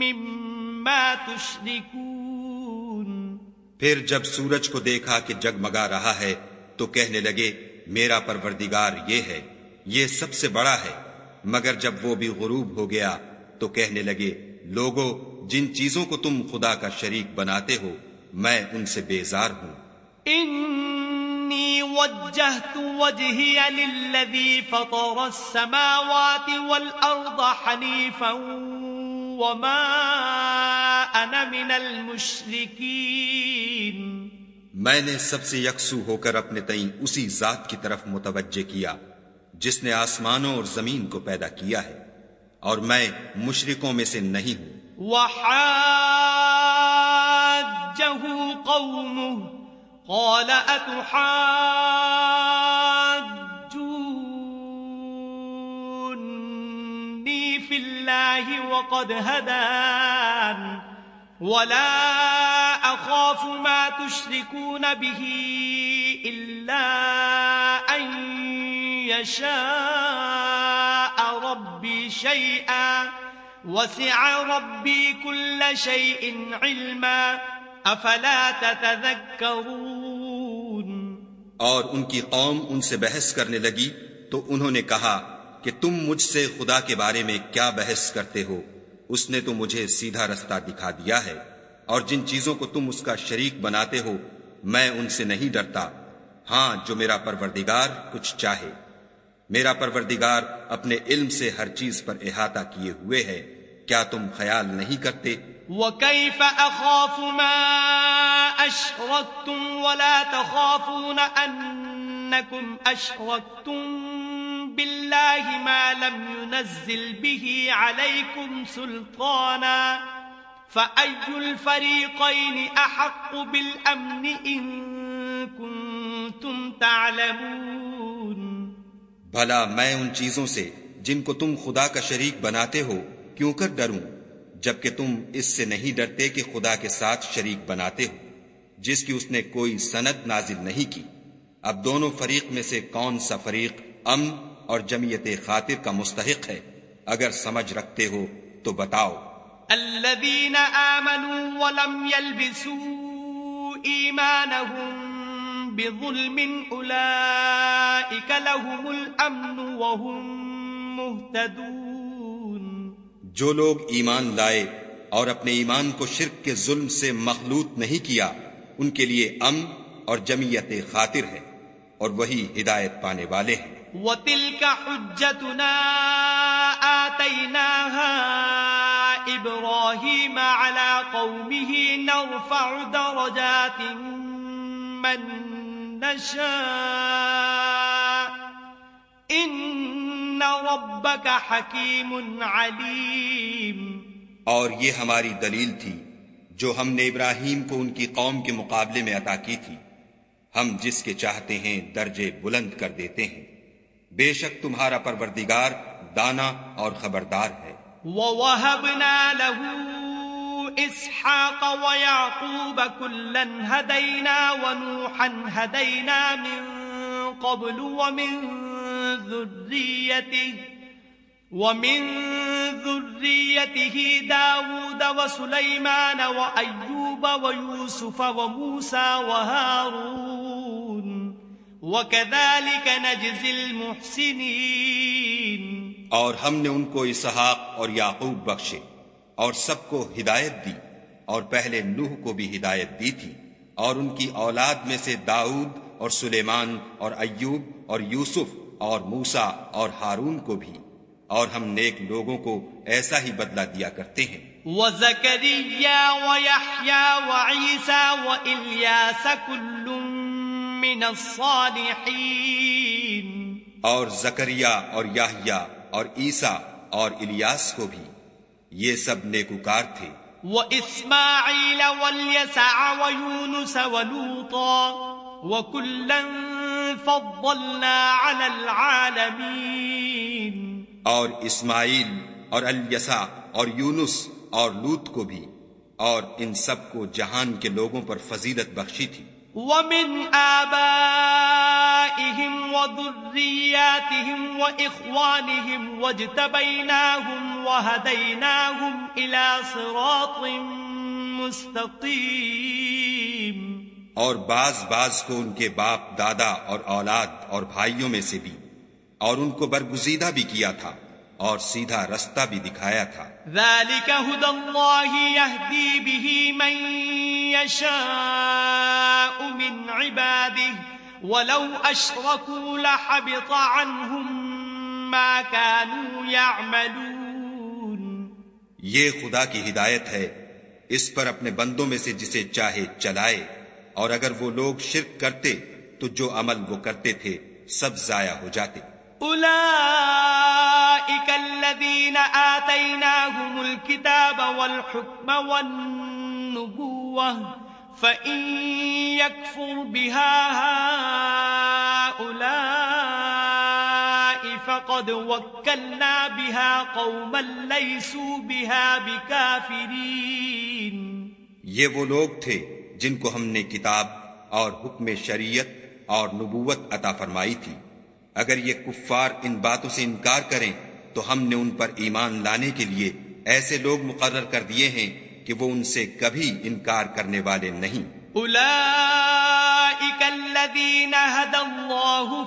Speaker 1: مما تشركون۔
Speaker 2: پھر جب سورج کو دیکھا کہ جگمگا رہا ہے تو کہنے لگے، میرا پروردگار یہ ہے، یہ سب سے بڑا ہے۔ مگر جب وہ بھی غروب ہو گیا، تو کہنے لگے لوگوں جن چیزوں کو تم خدا کا شریک بناتے ہو، میں ان سے بیزار ہوں۔
Speaker 1: انی وجہت للذی فطر السماوات والارض حنیفا وما انا من المشرکین۔
Speaker 2: میں نے سب سے یکسو ہو کر اپنے تئیں اسی ذات کی طرف متوجہ کیا، جس نے آسمانوں اور زمین کو پیدا کیا ہے، اور میں مشرکوں میں سے نہیں ہوں۔
Speaker 1: وحاجه قومه، قال في الله وقد هدان، ولا أخاف ما تشركون به إلا أن يشاء ربي شيئا وسع ربي كل شيء علما أفلا تتذكرون
Speaker 2: اور ان کی قوم ان سے بحث کرنے لگی تو انہوں نے کہا کہ تم مجھ سے خدا کے بارے میں کیا بحث کرتے ہو؟ اس نے تو مجھے سیدھا رستہ دکھا دیا ہے۔ اور جن چیزوں کو تم اس کا شریک بناتے ہو، میں ان سے نہیں ڈرتا۔ ہاں جو میرا پروردگار کچھ چاہے۔ میرا پروردگار اپنے علم سے ہر چیز پر احاطہ کیے ہوئے ہے۔ کیا تم خیال نہیں کرتے؟
Speaker 1: وكيف أخاف ما أشركتم ولا تخافون أنكم أشركتم بالله ما لم ينزل به عليكم سلطانا فأي الفريقين أحق بالأمن إن كنتم تعلمون؟
Speaker 2: بھلا میں ان چیزوں سے جن کو تم خدا کا شریک بناتے ہو کیوں کر ڈروں؟ جبکہ تم اس سے نہیں ڈرتے کہ خدا کے ساتھ شریک بناتے ہو، جس کی اس نے کوئی سند نازل نہیں کی۔ اب دونوں فریق میں سے کون سا فریق امن اور جمعیت خاطر کا مستحق ہے؟ اگر سمجھ رکھتے ہو تو بتاؤ۔
Speaker 1: الذين آمنوا ولم يلبسوا إيمانهم بظلم أولئك لهم الأمن وهم مهتدون
Speaker 2: جو لوگ ایمان لائے اور اپنے ایمان کو شرک کے ظلم سے مخلوط نہیں کیا ان کے لیے ام اور جمعیت خاطر ہے اور وہی ہدایت پانے والے ہیں۔
Speaker 1: وَتِلْكَ حُجَّتُنَا آتَيْنَاهَا إِبْرَاهِيمَ عَلَى قَوْمِهِ نَرْفَعُ دَرَجَاتٍ مَّن نَّشَاءُ. ان ربک حکیم علیم
Speaker 2: اور یہ ہماری دلیل تھی جو ہم نے ابراہیم کو ان کی قوم کے مقابلے میں عطا کی تھی۔ ہم جس کے چاہتے ہیں درجے بلند کر دیتے ہیں۔ بے شک تمہارا پروردگار دانا اور خبردار ہے۔
Speaker 1: وَوَهَبْنَا لَهُ إِسْحَاقَ وَيَعْقُوبَ كُلًّا هَدَيْنَا وَنُوحًا هَدَيْنَا مِن قَبْلُ وَمِن ذريته ومن ذريته داود وسليمان وأيوب ويوسف وموسى وهارون وكذلك نجزي المحسنين۔
Speaker 2: اور ہم نے ان کو اسحاق اور یعقوب بخشے اور سب کو ہدایت دی اور پہلے نوح کو بھی ہدایت دی تھی اور ان کی اولاد میں سے داؤد اور سلیمان اور ایوب اور یوسف اور موسا اور ہارون کو بھی۔ اور ہم نیک لوگوں کو ایسا ہی بدلہ دیا کرتے ہیں۔
Speaker 1: وَزَكَرِيَّا وَيَحْيَا وَعِيسَى وَإِلْيَاسَ كُلٌّ مِّنَ الصَّالِحِينَ
Speaker 2: اور زکریا اور یاہیا اور عیسیٰ اور الیاس کو بھی۔ یہ سب نیکوکار تھے۔
Speaker 1: وَإِسْمَاعِيلَ وَالْيَسَعَ وَيُونُسَ وَلُوطًا وَكُلًّا فضلنا على العالمين
Speaker 2: اور اسماعیل اور الیسا اور یونس اور لوت کو بھی۔ اور ان سب کو جہان کے لوگوں پر فضیلت بخشی تھی۔
Speaker 1: ومن آبائهم وذرياتهم وإخوانهم واجتبيناهم وهديناهم إلى صراط مستقيم.
Speaker 2: اور بعض بعض کو ان کے باپ، دادا اور اولاد اور بھائیوں میں سے بھی اور ان کو برگزیدہ بھی کیا تھا اور سیدھا رستہ بھی دکھایا تھا۔
Speaker 1: ذلك هدى الله يهدي به من يشاء من عباده ولو أشركوا لحبط عنهم ما كانوا يعملون
Speaker 2: یہ خدا کی ہدایت ہے۔ اس پر اپنے بندوں میں سے جسے چاہے چلائے۔ اور اگر وہ لوگ شرک کرتے تو جو عمل وہ کرتے تھے، سب ضائع ہو جاتے۔
Speaker 1: اولئك الذين آتيناهم الكتاب والحكم والنبوة، فإن يكفر بها هؤلاء فقد وكلنا بها قوما ليسوا بها بكافرين.
Speaker 2: یہ وہ لوگ تھے جن کو ہم نے کتاب اور حکم شریعت اور نبوت عطا فرمائی تھی۔ اگر یہ کفار ان باتوں سے انکار کریں تو ہم نے ان پر ایمان لانے کے لیے ایسے لوگ مقرر کر دیے ہیں کہ وہ ان سے کبھی انکار کرنے والے نہیں۔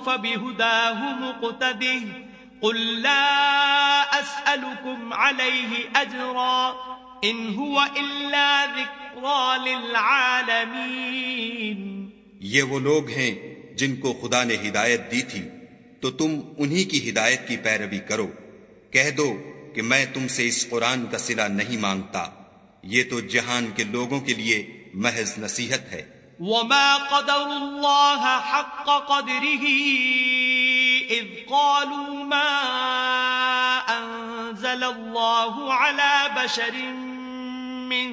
Speaker 1: فبهداه مقتده قل لا أسألكم عليه أجرا إن هو إلا ذكرى للعالمين
Speaker 2: یہ وہ لوگ ہیں جن کو خدا نے ہدایت دی تھی۔ تو تم انہی کی ہدایت کی پیروی کرو۔ کہہ دو کہ میں تم سے اس قرآن کا سلا نہیں مانگتا۔ یہ تو جہان کے لوگوں کے لیے محض نصیحت ہے۔
Speaker 1: وما قدر الله حق قدره إذ قالوا ما أنزل الله على بشر من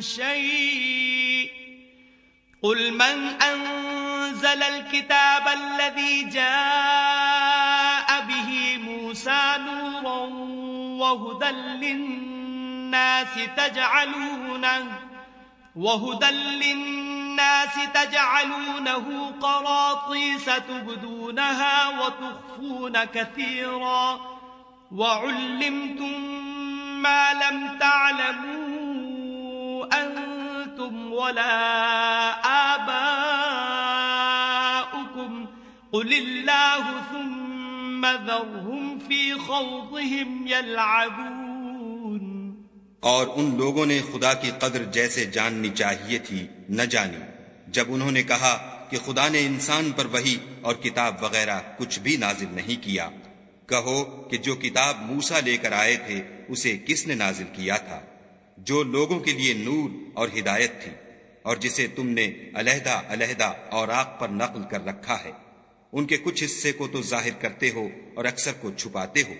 Speaker 1: شيء قل من أنزل الكتاب الذي جاء به موسى نورا وهدى للناس تجعلونه وهدى للناس تجعلونه قراطيس تبدونها وتخفون كثيرا وعلمتم ما لم تعلموا ولا آباؤكم قل الله ثم ذرهم في خوضهم يلعبون
Speaker 2: اور ان لوگوں نے خدا کی قدر جیسے جاننی چاہیے تھی، نہ جانی۔ جب انہوں نے کہا کہ خدا نے انسان پر وہی اور کتاب وغیرہ کچھ بھی نازل نہیں کیا، کہو کہ جو کتاب موسا لے کر آئے تھے، اسے کس نے نازل کیا تھا؟ جو لوگوں کے لیے نور اور ہدایت تھی۔ اور جسے تم نے علیحدہ علیحدہ اور آگ پر نقل کر رکھا ہے۔ ان کے کچھ حصے کو تو ظاہر کرتے ہو اور اکثر کو چھپاتے ہو۔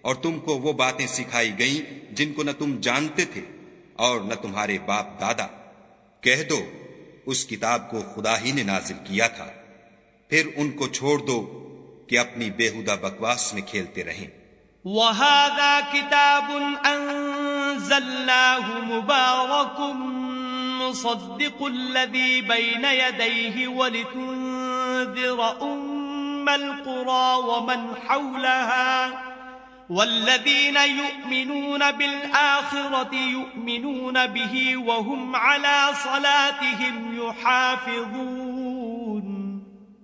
Speaker 2: اور تم کو وہ باتیں سکھائی گئیں جن کو نہ تم جانتے تھے اور نہ تمہارے باپ دادا۔ کہہ دو، اس کتاب کو خدا ہی نے نازل کیا تھا۔ پھر ان کو چھوڑ دو کہ اپنی بےحدہ بکواس میں کھیلتے رہیں۔
Speaker 1: وَهَذَا كِتَابٌ أَنزَلْنَاهُ مُبَارَكٌ مُصَدِّقُ الَّذِي بَيْنَ يَدَيْهِ وَلِتُنذِرَ أُمَّ الْقُرَى وَمَنْ حَوْلَهَا والذين يؤمنون بالآخرة يؤمنون به وهم على صلاتهم يحافظون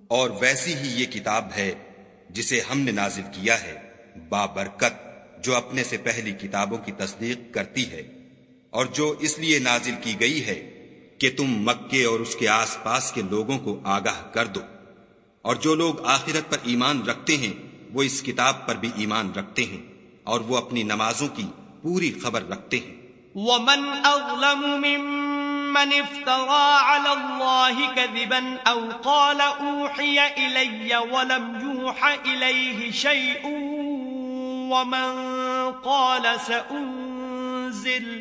Speaker 2: اور ویسی ہی یہ کتاب ہے جسے ہم نے نازل کیا ہے، بابرکت، جو اپنے سے پہلی کتابوں کی تصدیق کرتی ہے۔ اور جو اس لیے نازل کی گئی ہے کہ تم مکے اور اس کے آس پاس کے لوگوں کو آگاہ کر دو۔ اور جو لوگ آخرت پر ایمان رکھتے ہیں، وہ اس کتاب پر بھی ایمان رکھتے ہیں اور وہ اپنی نمازوں کی پوری خبر رکھتے ہیں۔
Speaker 1: ومن اظلم ممن افترى على الله كذبا او قال اوحي الي ولم يوحى اليه شيء ومن قال سانزل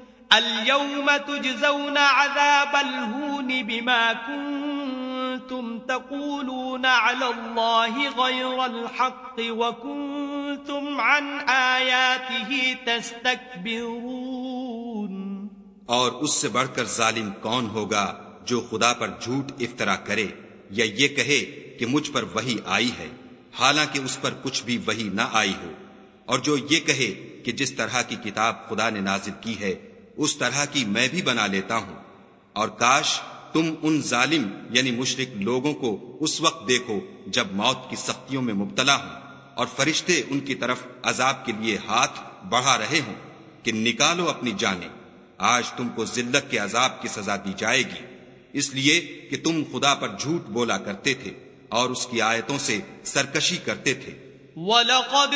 Speaker 1: اليوم تجزون عذاب الهون بما كنتم تقولون على الله غير الحق وكنتم عن آیاته تستكبرون
Speaker 2: اور اس سے بڑھ کر ظالم کون ہوگا جو خدا پر جھوٹ افطرا کرے یا یہ کہے کہ مجھ پر وہی آئی ہے؟ حالانکہ اس پر کچھ بھی وہی نہ آئی ہو۔ اور جو یہ کہے کہ جس طرح کی کتاب خدا نے نازل کی ہے اس طرح کی میں بھی بنا لیتا ہوں۔ اور کاش تم ان ظالم یعنی مشرق لوگوں کو اس وقت دیکھو جب موت کی سختیوں میں مبتلا ہوں اور فرشتے ان کی طرف عذاب کے لیے ہاتھ بڑھا رہے ہوں کہ نکالو اپنی جانیں۔ آج تم کو ذلت کے عذاب کی سزا دی جائے گی۔ اس لیے کہ تم خدا پر جھوٹ بولا کرتے تھے اور اس کی آیتوں سے سرکشی کرتے تھے۔
Speaker 1: وَلَقَدْ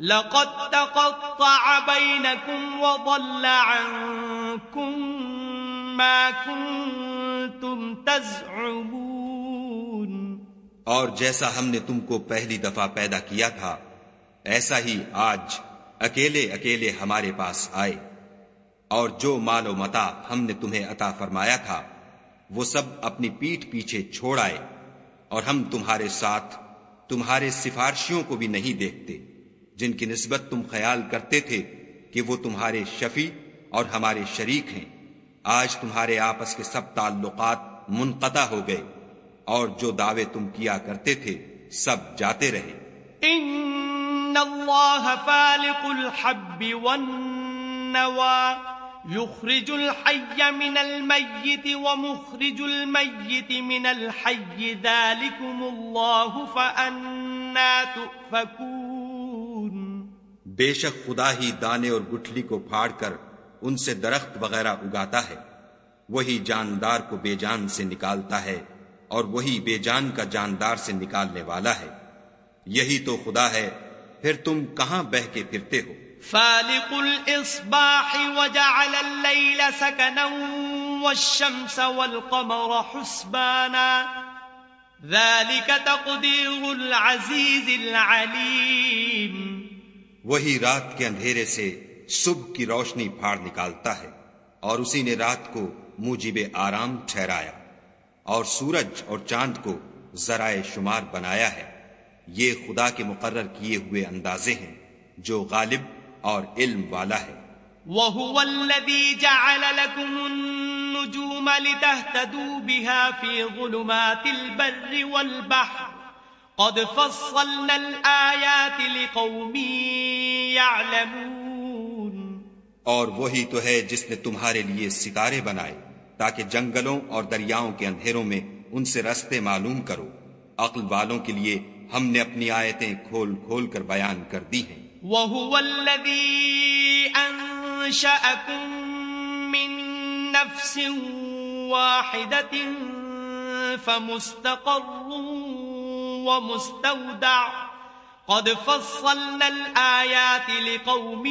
Speaker 1: لقد تقطع بينكم وضل عنكم ما كنتم تزعمون.
Speaker 2: اور جیسا ہم نے تم کو پہلی دفعہ پیدا کیا تھا، ایسا ہی آج اکیلے اکیلے ہمارے پاس آئے۔ اور جو مال و متا ہم نے تمہیں عطا فرمایا تھا، وہ سب اپنی پیٹھ پیچھے چھوڑ آئے، اور ہم تمہارے ساتھ، تمہارے سفارشیوں کو بھی نہیں دیکھتے۔ جن کی نسبت تم خیال کرتے تھے کہ وہ تمہارے شفیع اور ہمارے شریک ہیں۔ آج تمہارے آپس کے سب تعلقات منقطع ہو گئے اور جو دعوے تم کیا کرتے تھے سب جاتے رہے۔
Speaker 1: ان اللہ فالق الحب والنوى يخرج الحي من الميت ومخرج الميت من الحي ذلكم الله فأنا تؤفكون
Speaker 2: بے شک خدا ہی دانے اور گٹھلی کو پھاڑ کر ان سے درخت وغیرہ اگاتا ہے۔ وہی جاندار کو بے جان سے نکالتا ہے اور وہی بے جان کا جاندار سے نکالنے والا ہے۔ یہی تو خدا ہے۔ پھر تم کہاں بہ کے پھرتے ہو؟
Speaker 1: فالق الإصباح وجعل الليل سكنا والشمس والقمر حسبانا۔ ذلك تقدير العزيز العليم۔
Speaker 2: وہی رات کے اندھیرے سے صبح کی روشنی پھاڑ نکالتا ہے اور اسی نے رات کو موجب آرام ٹھہرایا اور سورج اور چاند کو ذرائع شمار بنایا ہے۔ یہ خدا کے مقرر کیے ہوئے اندازے ہیں جو غالب اور علم والا ہے۔
Speaker 1: وَهُوَ الَّذِي جَعَلَ لَكُمُ النُّجُومَ لِتَهْتَدُوا بِهَا فِي ظُلُمَاتِ الْبَرِّ وَالْبَحْرِ قَدْ فَصَّلْنَا الْآيَاتِ لِقَوْمٍ يَعْلَمُونَ
Speaker 2: اور وہی تو ہے جس نے تمہارے لیے ستارے بنائے تاکہ جنگلوں اور دریاؤں کے اندھیروں میں ان سے رستے معلوم کرو۔ عقل والوں کے لیے ہم نے اپنی آیتیں کھول کھول کر بیان کر دی ہیں۔
Speaker 1: وهو الذي أنشأكم من نفس واحدة فمستقر ومستودع. قد فصلنا الآيات لقوم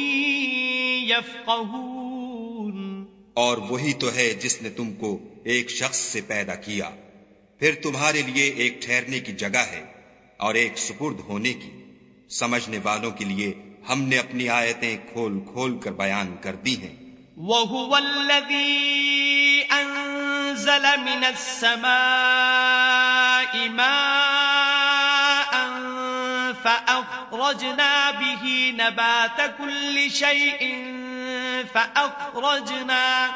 Speaker 1: يفقهون.
Speaker 2: اور وہی تو ہے جس نے تم کو ایک شخص سے پیدا کیا۔ پھر تمہارے لیے ایک ٹھہرنے کی جگہ ہے اور ایک سپرد ہونے کی۔ سمجھنے والوں کے لیے ہم نے اپنی آیتیں کھول کھول کر بیان کر دی ہیں۔
Speaker 1: وَهُوَ الَّذِي أَنزَلَ مِنَ السَّمَاءِ مَاءً فَأَخْرَجْنَا بِهِ نَبَاتَ كُلِّ شَيْءٍ فَأَخْرَجْنَا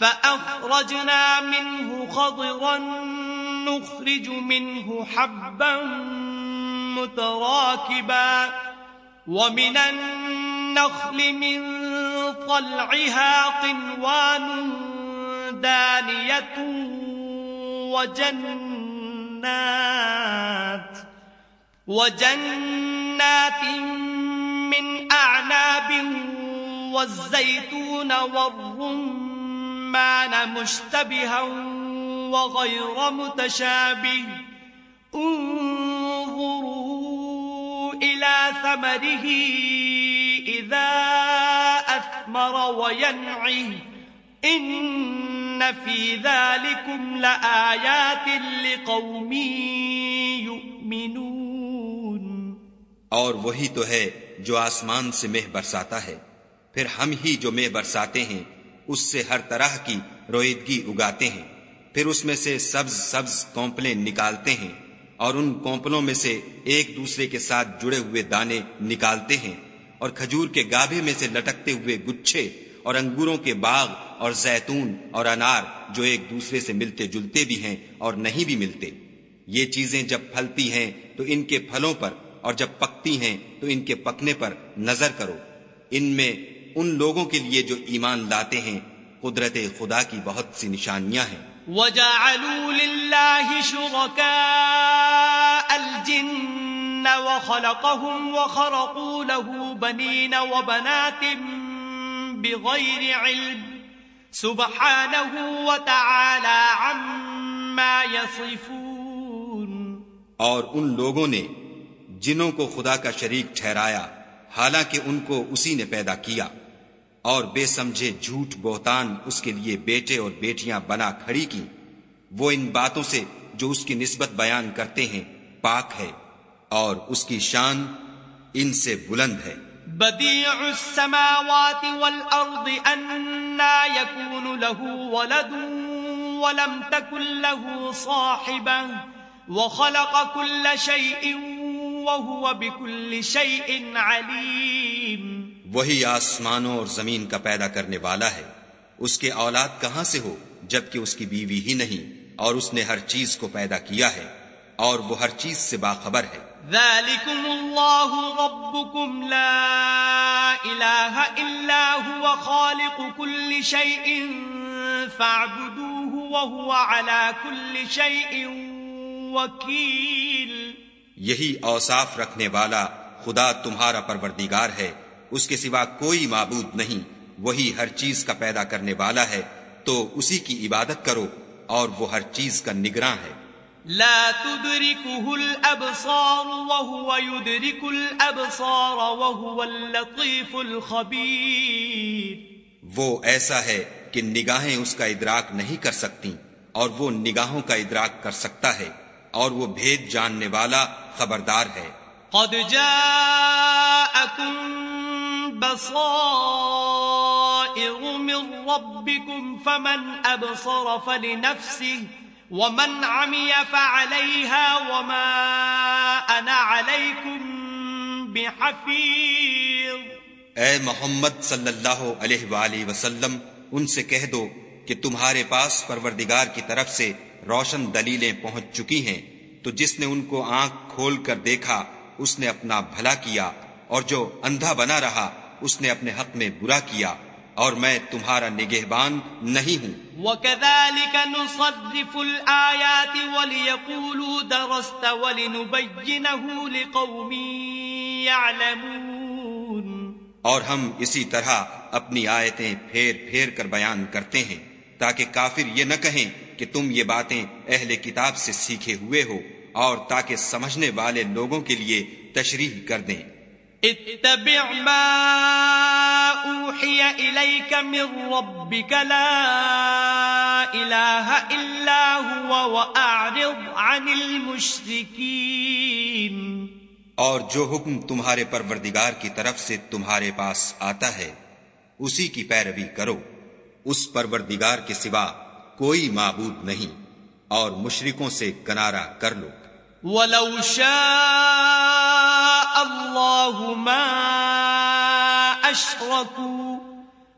Speaker 1: فَأَخْرَجْنَا مِنْهُ خَضِرًا نُخْرِجُ مِنْهُ حَبًّا متراكبا ومن النخل من طلعها قنوان دانية وجنات وجنات من أعناب والزيتون والرمان مشتبها وغير متشابه. انظروا إلى ثمره إذا أثمر وينعه. إن في ذلكم لآيات لقوم يؤمنون.
Speaker 2: اور وہی تو ہے جو آسمان سے مہ برساتا ہے۔ پھر ہم ہی جو مہ برساتے ہیں، اس سے ہر طرح کی رویدگی اگاتے ہیں۔ پھر اس میں سے سبز سبز کومپلیں نکالتے ہیں اور ان کونپلوں میں سے ایک دوسرے کے ساتھ جڑے ہوئے دانے نکالتے ہیں۔ اور کھجور کے گابے میں سے لٹکتے ہوئے گچھے اور انگوروں کے باغ اور زیتون اور انار جو ایک دوسرے سے ملتے جلتے بھی ہیں اور نہیں بھی ملتے۔ یہ چیزیں جب پھلتی ہیں، تو ان کے پھلوں پر اور جب پکتی ہیں تو ان کے پکنے پر نظر کرو۔ ان میں ان لوگوں کے لیے جو ایمان لاتے ہیں قدرت خدا کی بہت سی نشانیاں ہیں۔
Speaker 1: وجعلوا لله شركاء الجن وخلقهم وخرقوا له بنين وبنات بغير علم۔ سبحانه وتعالى عما يصفون
Speaker 2: اور ان لوگوں نے جنوں کو خدا کا شریک ٹھہرایا، حالانکہ ان کو اسی نے پیدا کیا۔ اور بے سمجھے جھوٹ بہتان اس کے لیے بیٹے اور بیٹیاں بنا کھڑی کی۔ وہ ان باتوں سے جو اس کی نسبت بیان کرتے ہیں، پاک ہے۔ اور اس کی شان ان سے بلند ہے۔
Speaker 1: بديع السماوات والأرض أنا يكون له ولد ولم تكن له صاحبة وخلق كل شيء وهو بكل شيء عليم.
Speaker 2: وہی آسمانوں اور زمین کا پیدا کرنے والا ہے۔ اس کے اولاد کہاں سے ہو جبکہ اس کی بیوی ہی نہیں اور اس نے ہر چیز کو پیدا کیا ہے اور وہ ہر چیز سے باخبر ہے۔
Speaker 1: ذلكم الله ربكم لا إله إلا هو خالق كل شيء فاعبدوه وهو على كل شيء وكيل
Speaker 2: یہی اوصاف رکھنے والا خدا تمہارا پروردگار ہے اس کے سوا کوئی معبود نہیں وہی ہر چیز کا پیدا کرنے والا ہے تو اسی کی عبادت کرو اور وہ ہر چیز کا نگراں ہے۔
Speaker 1: لا تدركه الأبصار وهو يدرك الأبصار وهو اللطيف الخبير
Speaker 2: وہ ایسا ہے کہ نگاہیں اس کا ادراک نہیں کر سکتی اور وہ نگاہوں کا ادراک کر سکتا ہے۔ اور وہ بھید جاننے والا خبردار ہے۔
Speaker 1: قد جاءكم بصائر من ربكم فمن أبصر فلنفسه ومن عمي فعليها وما انا عليكم بحفيظ۔
Speaker 2: اے محمد صلی اللہ علیہ وآلہ وسلم ان سے کہہ دو کہ تمہارے پاس پروردگار کی طرف سے روشن دلیلیں پہنچ چکی ہیں۔ تو جس نے ان کو آنکھ کھول کر دیکھا اس نے اپنا بھلا کیا اور جو اندھا بنا رہا اس نے اپنے حق میں برا کیا۔ اور میں تمہارا نگہبان نہیں ہوں۔
Speaker 1: وَكَذَلِكَ نُصَرِّفُ الْآيَاتِ وَلِيَقُولُوا دَرَسْتَ وَلِنُبَيِّنَهُ لِقَوْمٍ يَعْلَمُونَ۔
Speaker 2: اور ہم اسی طرح اپنی آیتیں پھیر پھیر کر بیان کرتے ہیں۔ تاکہ کافر یہ نہ کہیں کہ تم یہ باتیں اہل کتاب سے سیکھے ہوئے ہو اور تاکہ سمجھنے والے لوگوں کے لیے تشریح کر دیں۔
Speaker 1: اتبع ما اوحي اليك من ربك لا اله الا هو واعرض عن المشركين
Speaker 2: اور جو حکم تمہارے پروردگار کی طرف سے تمہارے پاس آتا ہے اسی کی پیروی کرو۔ اس پروردگار کے سوا کوئی معبود نہیں اور مشرکوں سے کنارہ کر لو۔
Speaker 1: وَلَوْ شَاءَ اللَّهُ مَا أَشْرَكُوا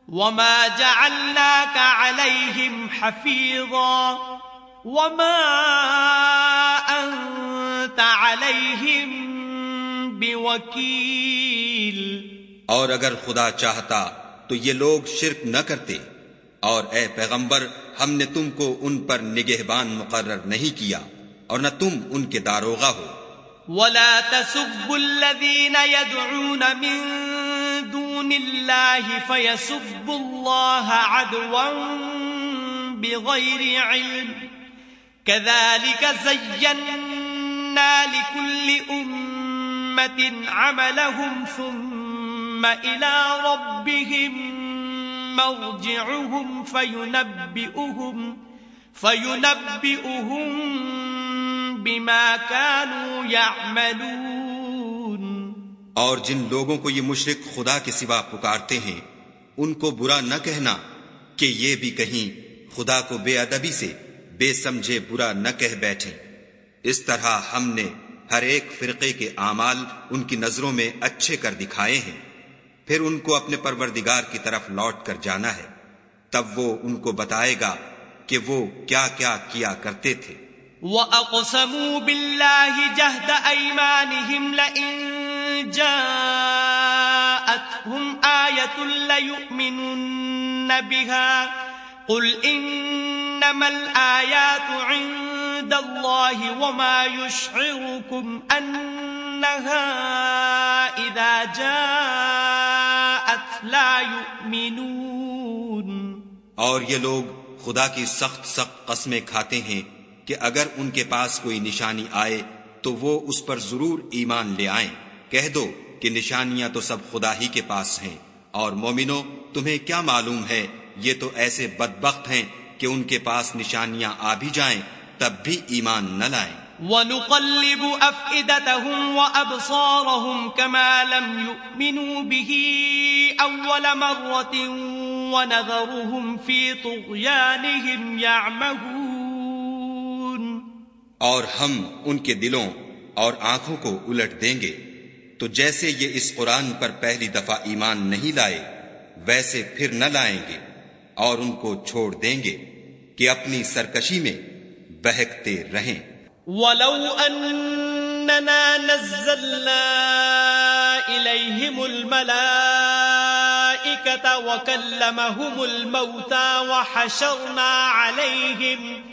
Speaker 1: وَمَا جَعَلْنَاكَ عَلَيْهِمْ حَفِيظًا وَمَا أَنْتَ عَلَيْهِمْ بِوَكِيلٍ۔
Speaker 2: اور اگر خدا چاہتا تو یہ لوگ شرک نہ کرتے۔ اور اے پیغمبر، ہم نے تم کو ان پر نگہبان مقرر نہیں کیا اور نہ تم ان کے داروغہ ہو۔
Speaker 1: ولا تسبوا الذين يدعون من دون الله فيسبوا الله عدوا بغير علم كذلك زينا لكل أمة عملهم ثم إلى ربهم مرجعهم فينبئهم فينبئهم بما كانوا يعملون۔
Speaker 2: اور جن لوگوں کو یہ مشرق خدا کے سوا پکارتے ہیں، ان کو برا نہ کہنا کہ یہ بھی کہیں خدا کو بے ادبی سے بے سمجھے برا نہ کہہ بیٹھے اس طرح ہم نے ہر ایک فرقے کے اعمال ان کی نظروں میں اچھے کر دکھائے ہیں۔ پھر ان کو اپنے پروردگار کی طرف لوٹ کر جانا ہے۔ تب وہ ان کو بتائے گا کہ وہ کیا کیا کیا کرتے تھے۔
Speaker 1: وَأَقْسَمُوا بِاللَّهِ جَهْدَ أَيْمَانِهِمْ لَئِن جَاءَتْهُمْ آيَةٌ لَيُؤْمِنُنَّ بِهَا قُلْ إِنَّمَا الْآيَاتُ عِندَ اللَّهِ وَمَا يُشْعِرُكُمْ أَنَّهَا إِذَا جَاءَتْ لَا يُؤْمِنُونَ۔
Speaker 2: اور یہ لوگ خدا کی سخت سخت قسمیں کھاتے ہیں کہ اگر ان کے پاس کوئی نشانی آئے تو وہ اس پر ضرور ایمان لے آئیں۔ کہہ دو کہ نشانیاں تو سب خدا ہی کے پاس ہیں۔ اور مومنو، تمہیں کیا معلوم ہے؟ یہ تو ایسے بدبخت ہیں کہ ان کے پاس نشانیاں آ بھی جائیں، تب بھی ایمان نہ لائیں۔
Speaker 1: ونقلب أفئدتهم وأبصارهم كما لم يؤمنوا به أول مرة ونذرهم في طغيانهم يعمهون.
Speaker 2: اور ہم ان کے دلوں اور آنکھوں کو الٹ دیں گے۔ تو جیسے یہ اس قرآن پر پہلی دفعہ ایمان نہیں لائے، ویسے پھر نہ لائیں گے اور ان کو چھوڑ دیں گے کہ اپنی سرکشی میں بہکتے رہیں۔
Speaker 1: ولو أننا نزلنا إليهم الملائكة وكلمهم الموتى وحشرنا عليهم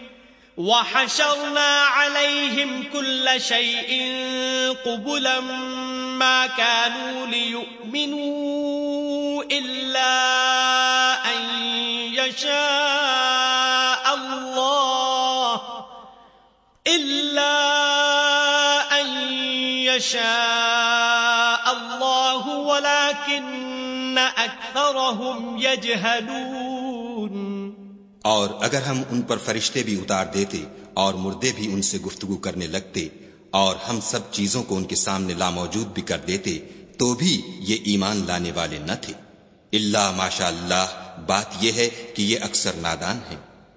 Speaker 1: وحشرنا عليهم كل شيء قبلا ما كانوا ليؤمنوا إلا أن يشاء
Speaker 2: اور اگر ہم ان پر فرشتے بھی اتار دیتے اور مردے بھی ان سے گفتگو کرنے لگتے اور ہم سب چیزوں کو ان کے سامنے لاموجود بھی کر دیتے، تو بھی یہ ایمان لانے والے نہ تھے۔ اللہ ماشاء اللہ بات یہ ہے کہ یہ اکثر نادان ہیں۔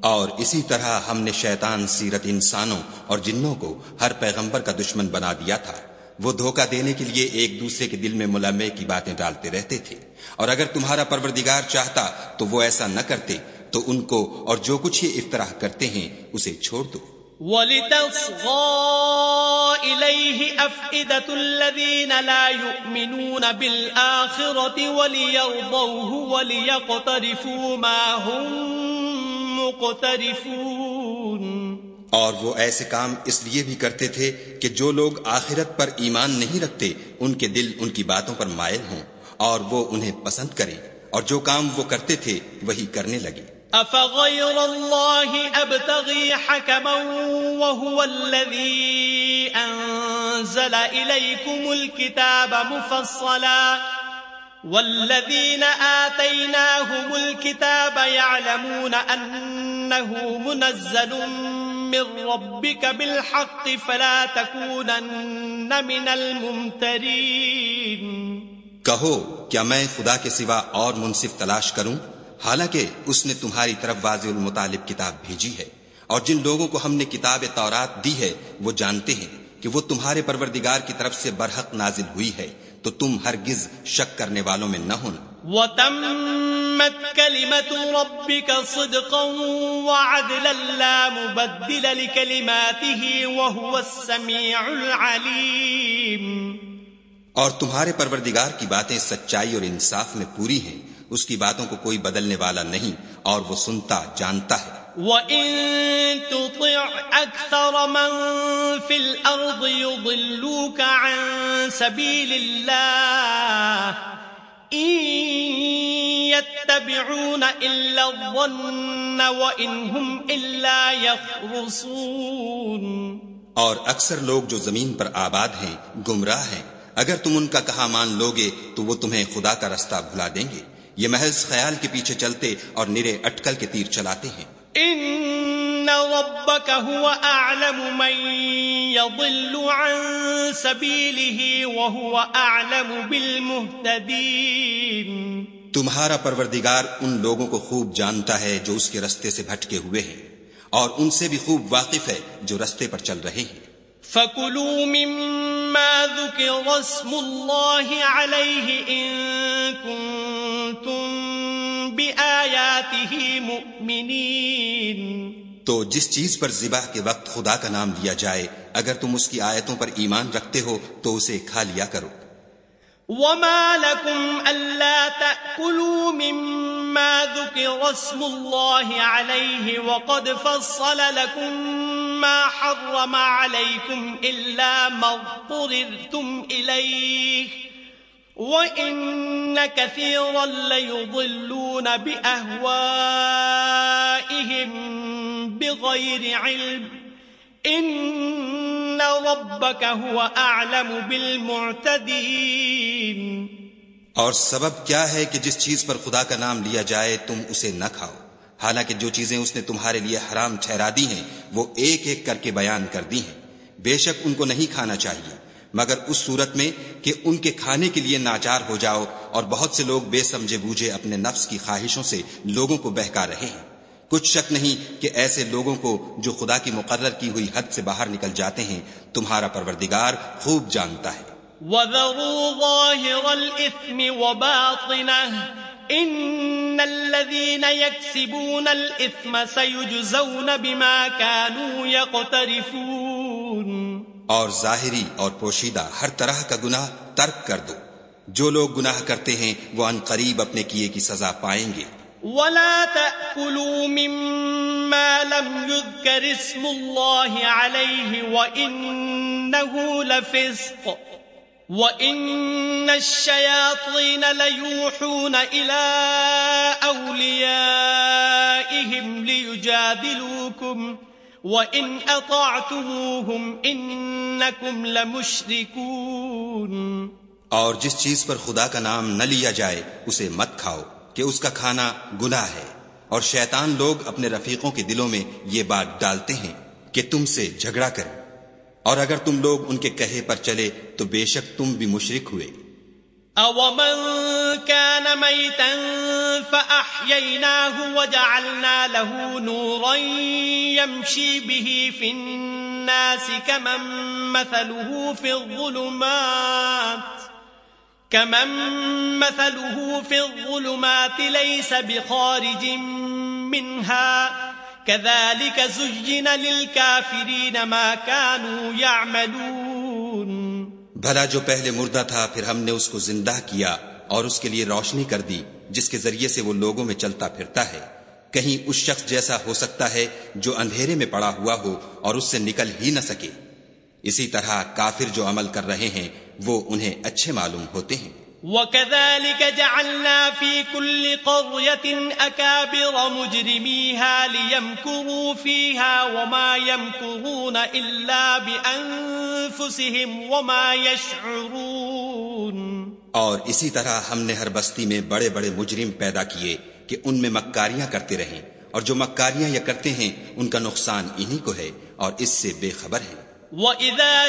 Speaker 2: اور اسی طرح ہم نے شیطان سیرت انسانوں اور جنوں کو ہر پیغمبر کا دشمن بنا دیا تھا۔ وہ دھوکہ دینے کے لیے ایک دوسرے کے دل میں ملمے کی باتیں ڈالتے رہتے تھے۔ اور اگر تمہارا پروردگار چاہتا تو وہ ایسا نہ کرتے، تو ان کو اور جو کچھ یہ افطراح کرتے ہیں اسے چھوڑ دو۔
Speaker 1: وَلِتَصْغَى إِلَيْهِ أَفْئِدَةُ الَّذِينَ لَا يُؤْمِنُونَ بِالْآخِرَةِ وَلِيَرْضَوْهُ وَلِيَقْتَرِفُوا مَا هُمْ
Speaker 2: اور وہ ایسے کام اس لیے بھی کرتے تھے کہ جو لوگ آخرت پر ایمان نہیں رکھتے ان کے دل ان کی باتوں پر مائل ہوں اور وہ انہیں پسند کریں۔ اور جو کام وہ کرتے تھے وہی کرنے لگے۔
Speaker 1: افغیر اللہ ابتغی حکما وهو الذی انزل الیکم الكتاب مفصلا۔ والذين آتيناهم الكتاب يعلمون أنه منزل من ربك بالحق فلا تكونن من الممترين
Speaker 2: کہو، کیا میں خدا کے سوا اور منصف تلاش کروں؟ حالانکہ اس نے تمہاری طرف واضح المطالب کتاب بھیجی ہے، اور جن لوگوں کو ہم نے کتاب تورات دی ہے، وہ جانتے ہیں کہ وہ تمہارے پروردگار کی طرف سے برحق نازل ہوئی ہے۔ تو تم ہرگز شک کرنے والوں میں نہ ہونا۔
Speaker 1: وَتَمَّتْ كَلِمَةُ رَبِّكَ صِدْقًا وَعَدْلًا لَا مُبَدِّلَ لِكَلِمَاتِهِ وَهُوَ السَّمِيعُ الْعَلِيمُ۔
Speaker 2: اور تمہارے پروردگار کی باتیں سچائی اور انصاف میں پوری ہیں۔ اس کی باتوں کو کوئی بدلنے والا نہیں اور وہ سنتا جانتا ہے۔
Speaker 1: وَإِن تُطِعْ أَكْثَرَ مَن فِي الْأَرْضِ يُضِلُّوكَ عَن سَبِيلِ اللَّهِ إِن يَتَّبِعُونَ إِلَّا الظَّنَّ وَإِنْ هُمْ إِلَّا يَخْرُصُونَ
Speaker 2: اور اکثر لوگ جو زمین پر آباد ہیں، گمراہ ہیں۔ اگر تم ان کا کہا مان لوگے، تو وہ تمہیں خدا کا رستہ بھلا دیں گے۔ یہ محض خیال کے پیچھے چلتے اور نرے اٹکل کے تیر چلاتے ہیں۔
Speaker 1: ان ربك هو اعلم من يضل عن سبيله وهو اعلم بالمهتدين
Speaker 2: تمہارا پروردگار ان لوگوں کو خوب جانتا ہے جو اس کے رستے سے بھٹکے ہوئے ہیں اور ان سے بھی خوب واقف ہے جو رستے پر چل رہے ہیں۔
Speaker 1: فَكُلُوا مِمَّا ذُكِرَ اسْمُ اللَّهِ عَلَيْهِ إِن كُنتُم
Speaker 2: تو جس چیز پر ذبح کے وقت خدا کا نام لیا جائے اگر تم اس کی آیتوں پر ایمان رکھتے ہو تو اسے کھا لیا کرو۔
Speaker 1: وما لكم ألا تأكلوا مما ذكر اسم الله عليه وقد فصل لكم ما حرم عليكم إلا ما اضطررتم إليه وإن كثيرا ليضلون بأهوائهم بغير علم ان ربك هو اعلم بالمعتدين
Speaker 2: اور سبب کیا ہے کہ جس چیز پر خدا کا نام لیا جائے تم اسے نہ کھاؤ؟ حالانکہ جو چیزیں اس نے تمہارے لیے حرام ٹھہرا دی ہیں، وہ ایک ایک کر کے بیان کر دی ہیں۔ بے شک ان کو نہیں کھانا چاہیے۔ مگر اس صورت میں کہ ان کے کھانے کے لیے ناچار ہو جاؤ اور بہت سے لوگ بے سمجھے بوجھے اپنے نفس کی خواہشوں سے لوگوں کو بہکا رہے ہیں۔ کچھ شک نہیں کہ ایسے لوگوں کو جو خدا کی مقرر کی ہوئی حد سے باہر نکل جاتے ہیں، تمہارا پروردگار خوب جانتا ہے۔
Speaker 1: وَذَرُوا ظَاهِرَ الْإِثْمِ وَبَاطِنَهِ إِنَّ الَّذِينَ يَكْسِبُونَ الْإِثْمَ سَيُجْزَوْنَ بِمَا كَانُوا يَقْتَرِفُونَ
Speaker 2: اور ظاہری اور پوشیدہ ہر طرح کا گناہ ترک کر دو۔ جو لوگ گناہ کرتے ہیں وہ ان قریب اپنے کیے کی سزا پائیں گے۔
Speaker 1: ولا تأكلوا مما لم يذكر اسم الله عليه وإنه لفسق وإن الشياطين ليوحون إلى أوليائهم ليجادلوكم وإن أطعتموهم إنكم لمشركون
Speaker 2: اور جس چیز پر خدا کا نام نہ لیا جائے، اسے مت کھاؤ، کہ اس کا کھانا گناہ ہے۔ اور شیطان لوگ اپنے رفیقوں کے دلوں میں یہ بات ڈالتے ہیں کہ تم سے جھگڑا کریں۔ اور اگر تم لوگ ان کے کہے پر چلے تو بے شک تم بھی مشرک ہوئے۔
Speaker 1: اومن كان ميتا فأحييناه وجعلنا له نورا يمشي به في الناس كمن مثله في الظلمات كمن مثله في الظلمات ليس بخارج منها كذلك زجن للكافرين ما كانوا يعملون
Speaker 2: بھلا جو پہلے مردہ تھا، پھر ہم نے اس کو زندہ کیا اور اس کے لیے روشنی کر دی، جس کے ذریعے سے وہ لوگوں میں چلتا پھرتا ہے۔ کہیں اس شخص جیسا ہو سکتا ہے جو اندھیرے میں پڑا ہوا ہو اور اس سے نکل ہی نہ سکے۔ اسی طرح کافر جو عمل کر رہے ہیں، وہ انہیں اچھے معلوم ہوتے ہیں۔
Speaker 1: وَكَذَلِكَ جَعَلْنَا فِي كُلِّ قَرْيَةٍ أَكَابِرَ مُجْرِمِيهَا لِيَمْكُرُوا فِيهَا وَمَا يَمْكُرُونَ إِلَّا بِأَنفُسِهِمْ وَمَا يَشْعُرُونَ
Speaker 2: اور اسی طرح ہم نے ہر بستی میں بڑے بڑے مجرم پیدا کیے کہ ان میں مکاریاں کرتے رہیں اور جو مکاریاں یہ کرتے ہیں ان کا نقصان انہی کو ہے اور اس سے بے خبر ہیں۔
Speaker 1: وَإِذَا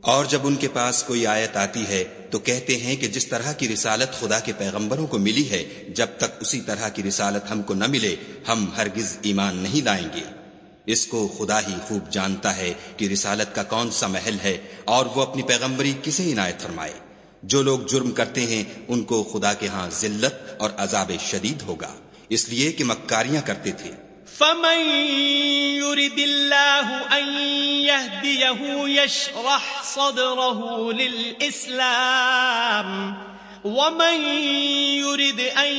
Speaker 2: اور جب ان کے پاس کوئی آیت آتی ہے تو کہتے ہیں کہ جس طرح کی رسالت خدا کے پیغمبروں کو ملی ہے، جب تک اسی طرح کی رسالت ہم کو نہ ملے، ہم ہرگز ایمان نہیں لائیں گے۔ اس کو خدا ہی خوب جانتا ہے کہ رسالت کا کون سا محل ہے اور وہ اپنی پیغمبری کسے عنایت فرمائے۔ جو لوگ جرم کرتے ہیں، ان کو خدا کے ہاں ذلت اور عذاب شدید ہوگا۔ اس لیے کہ مکاریاں کرتے تھے۔
Speaker 1: فمن يرد الله أن يهديه يشرح صدره للإسلام ومن يرد أن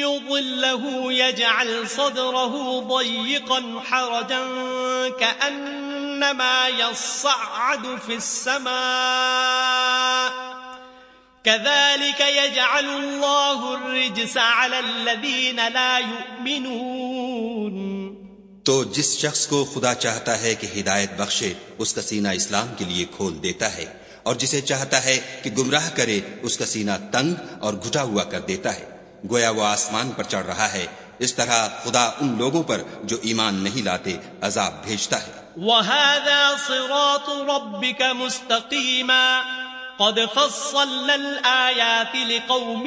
Speaker 1: يضله يجعل صدره ضيقا حرجا كأنما يصعد في السماء كذلك يجعل الله الرجس على الذين لا يؤمنون.
Speaker 2: تو جس شخص کو خدا چاہتا ہے کہ ہدایت بخشے اس کا سینہ اسلام کے لیے کھول دیتا ہے اور جسے چاہتا ہے کہ گمراہ کرے اس کا سینہ تنگ اور گھٹا ہوا کر دیتا ہے۔ گویا وہ آسمان پر چڑھ رہا ہے اس طرح خدا ان لوگوں پر جو ایمان نہیں لاتے عذاب بھیجتا ہے۔
Speaker 1: وَهَذَا صِرَاطُ رَبِّكَ مُسْتَقِيمًا. قد فصلنا الآيات لقوم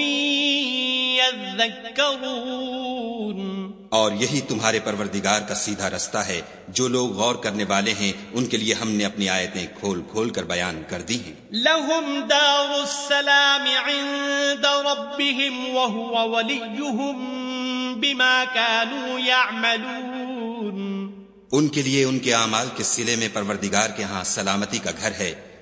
Speaker 1: يذكرون.
Speaker 2: اور یہی تمہارے پروردگار کا سیدھا رستہ ہے جو لوگ غور کرنے والے ہیں ان کے لیے ہم نے اپنی آیتیں کھول کھول کر بیان کر دی ہیں۔
Speaker 1: لهم دار السلام عند ربهم وهو وليهم بما كانوا يعملون.
Speaker 2: ان کے لیے ان کے اعمال کے سلے میں پروردگار کے ہاں سلامتی کا گھر ہے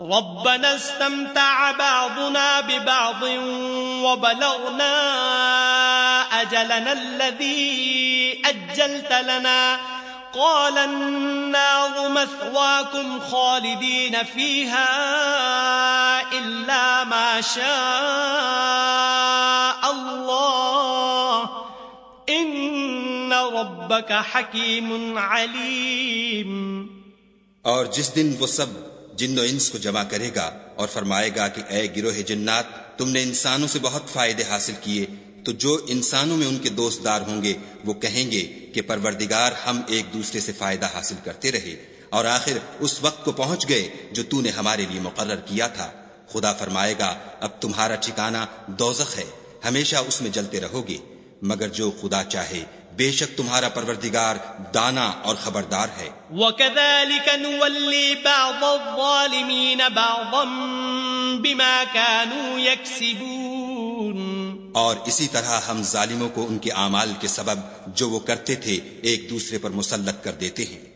Speaker 1: ربنا استمتع بعضنا ببعض وبلغنا أجلنا الذي أجلت لنا. قال النار مثواكم خالدين فيها إلا ما شاء الله. إن ربك حكيم عليم.
Speaker 2: اور جس دن وہ سب جن و انس کو جمع کرے گا اور فرمائے گا کہ اے گروہ جنات، تم نے انسانوں سے بہت فائدے حاصل کیے، تو جو انسانوں میں ان کے دوست دار ہوں گے، وہ کہیں گے کہ پروردگار ہم ایک دوسرے سے فائدہ حاصل کرتے رہے، اور آخر اس وقت کو پہنچ گئے جو تو نے ہمارے لیے مقرر کیا تھا۔ خدا فرمائے گا، اب تمہارا ٹھکانہ دوزخ ہے، ہمیشہ اس میں جلتے رہو گے، مگر جو خدا چاہے بے شک تمہارا پروردگار دانا اور خبردار ہے۔
Speaker 1: وَكَذَلِكَ نُوَلِّي بَعْضَ الظَّالِمِينَ بَعْضًا بِمَا كَانُوا يَكْسِبُونَ۔
Speaker 2: اور اسی طرح ہم ظالموں کو ان کے اعمال کے سبب جو وہ کرتے تھے ایک دوسرے پر مسلط کر دیتے ہیں۔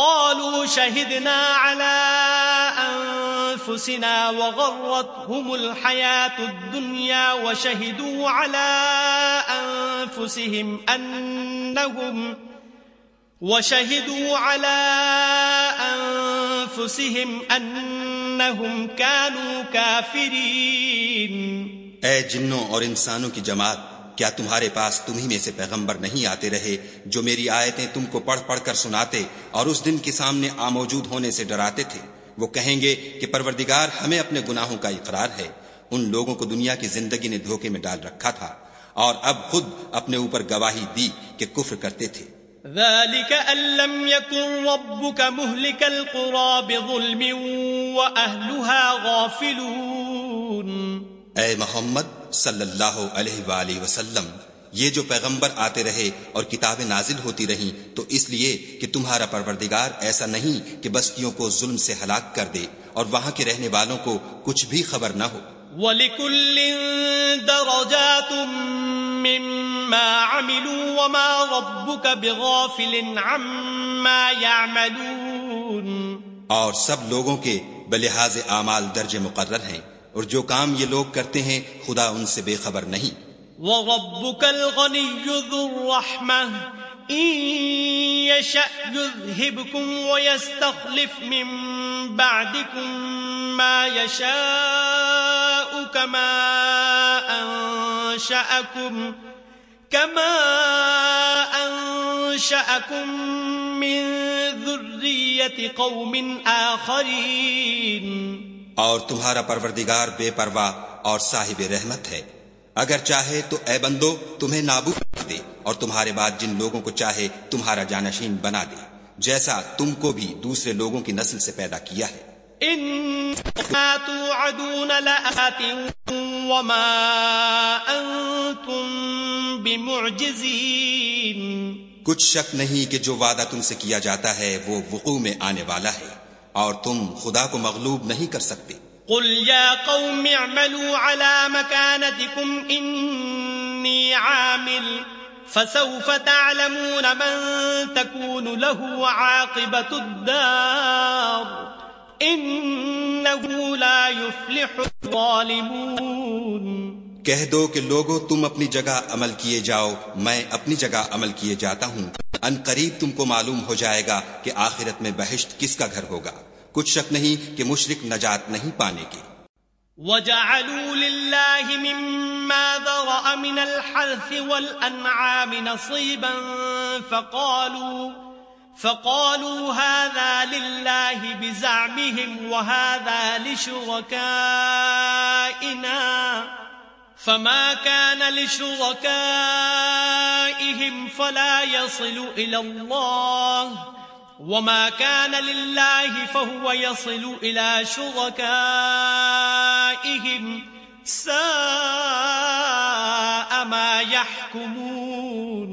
Speaker 1: قالوا شهدنا على أنفسنا وغرتهم الحياة الدنيا وشهدوا على أنفسهم أنهم وشهدوا على أنفسهم أنهم كانوا كافرين.
Speaker 2: اے جنوں اور انسانوں کی جماعت کیا تمہارے پاس تمہیں میں سے پیغمبر نہیں آتے رہے جو میری آیتیں تم کو پڑھ پڑھ کر سناتے اور اس دن کے سامنے آموجود ہونے سے ڈراتے تھے؟ وہ کہیں گے کہ پروردگار ہمیں اپنے گناہوں کا اقرار ہے۔ ان لوگوں کو دنیا کی زندگی نے دھوکے میں ڈال رکھا تھا اور اب خود اپنے اوپر گواہی دی کہ کفر کرتے تھے۔
Speaker 1: ذلك أن لم يكن ربك مهلك القرى بظلم وأهلها غافلون۔
Speaker 2: اے محمد صلی اللہ علیہ وآلہ وسلم یہ جو پیغمبر آتے رہے اور کتابیں نازل ہوتی رہیں تو اس لیے کہ تمہارا پروردگار ایسا نہیں کہ بستیوں کو ظلم سے ہلاک کر دے اور وہاں کے رہنے والوں کو کچھ بھی خبر نہ ہو۔
Speaker 1: وَلِكُلٍ دَرَجَاتٌ مِّمَّا عَمِلُوا وَمَا رَبُّكَ بِغَافِلٍ عَمَّا يَعْمَلُونَ۔
Speaker 2: اور سب لوگوں کے بلحاظ اعمال درج مقرر ہیں۔ اور جو کام یہ لوگ کرتے ہیں، خدا ان سے بے خبر نہیں۔
Speaker 1: وَرَبُّكَ الْغَنِيُّ ذُو الرَّحْمَةِ إِن يَشَأْ يُذْهِبْكُمْ وَيَسْتَخْلِفْ مِن بَعْدِكُم مَّا يَشَاءُ كَمَا أَنشَأَكُم كَمَا أَنشَأَكُم مِّن ذُرِّيَّةِ قَوْمٍ آخَرِينَ
Speaker 2: اور تمہارا پروردگار بے پرواہ اور صاحب رحمت ہے۔ اگر چاہے تو اے بندو تمہیں نابو کر دے اور تمہارے بعد جن لوگوں کو چاہے تمہارا جانشین بنا دے جیسا تم کو بھی دوسرے لوگوں کی نسل سے پیدا کیا ہے۔
Speaker 1: توعدون لآت وما انتم بمعجزین
Speaker 2: کچھ شک نہیں کہ جو وعدہ تم سے کیا جاتا ہے وہ وقوع میں آنے والا ہے۔ اور تم خدا کو مغلوب نہیں کر سکتے۔
Speaker 1: قل يا قوم اعملوا على مكانتكم إني عامل فسوف تعلمون من تكون له عاقبة الدار إنه لا يفلح الظالمون۔
Speaker 2: کہہ دو کہ لوگو تم اپنی جگہ عمل کیے جاؤ میں اپنی جگہ عمل کیے جاتا ہوں۔ ان قریب تم کو معلوم ہو جائے گا کہ آخرت میں بہشت کس کا گھر ہوگا۔ کچھ شک نہیں کہ مشرق نجات نہیں پانے کی
Speaker 1: وجعلوا لله مما ذرأ من الحرث والأنعام نصيبا فقالوا فقالوا هذا لله بزعمهم وهذا لشركائنا فما كان لشركائهم فلا يصل إلى الله وما كان لله فهو يصل إلى شركائهم ساء ما يحكمون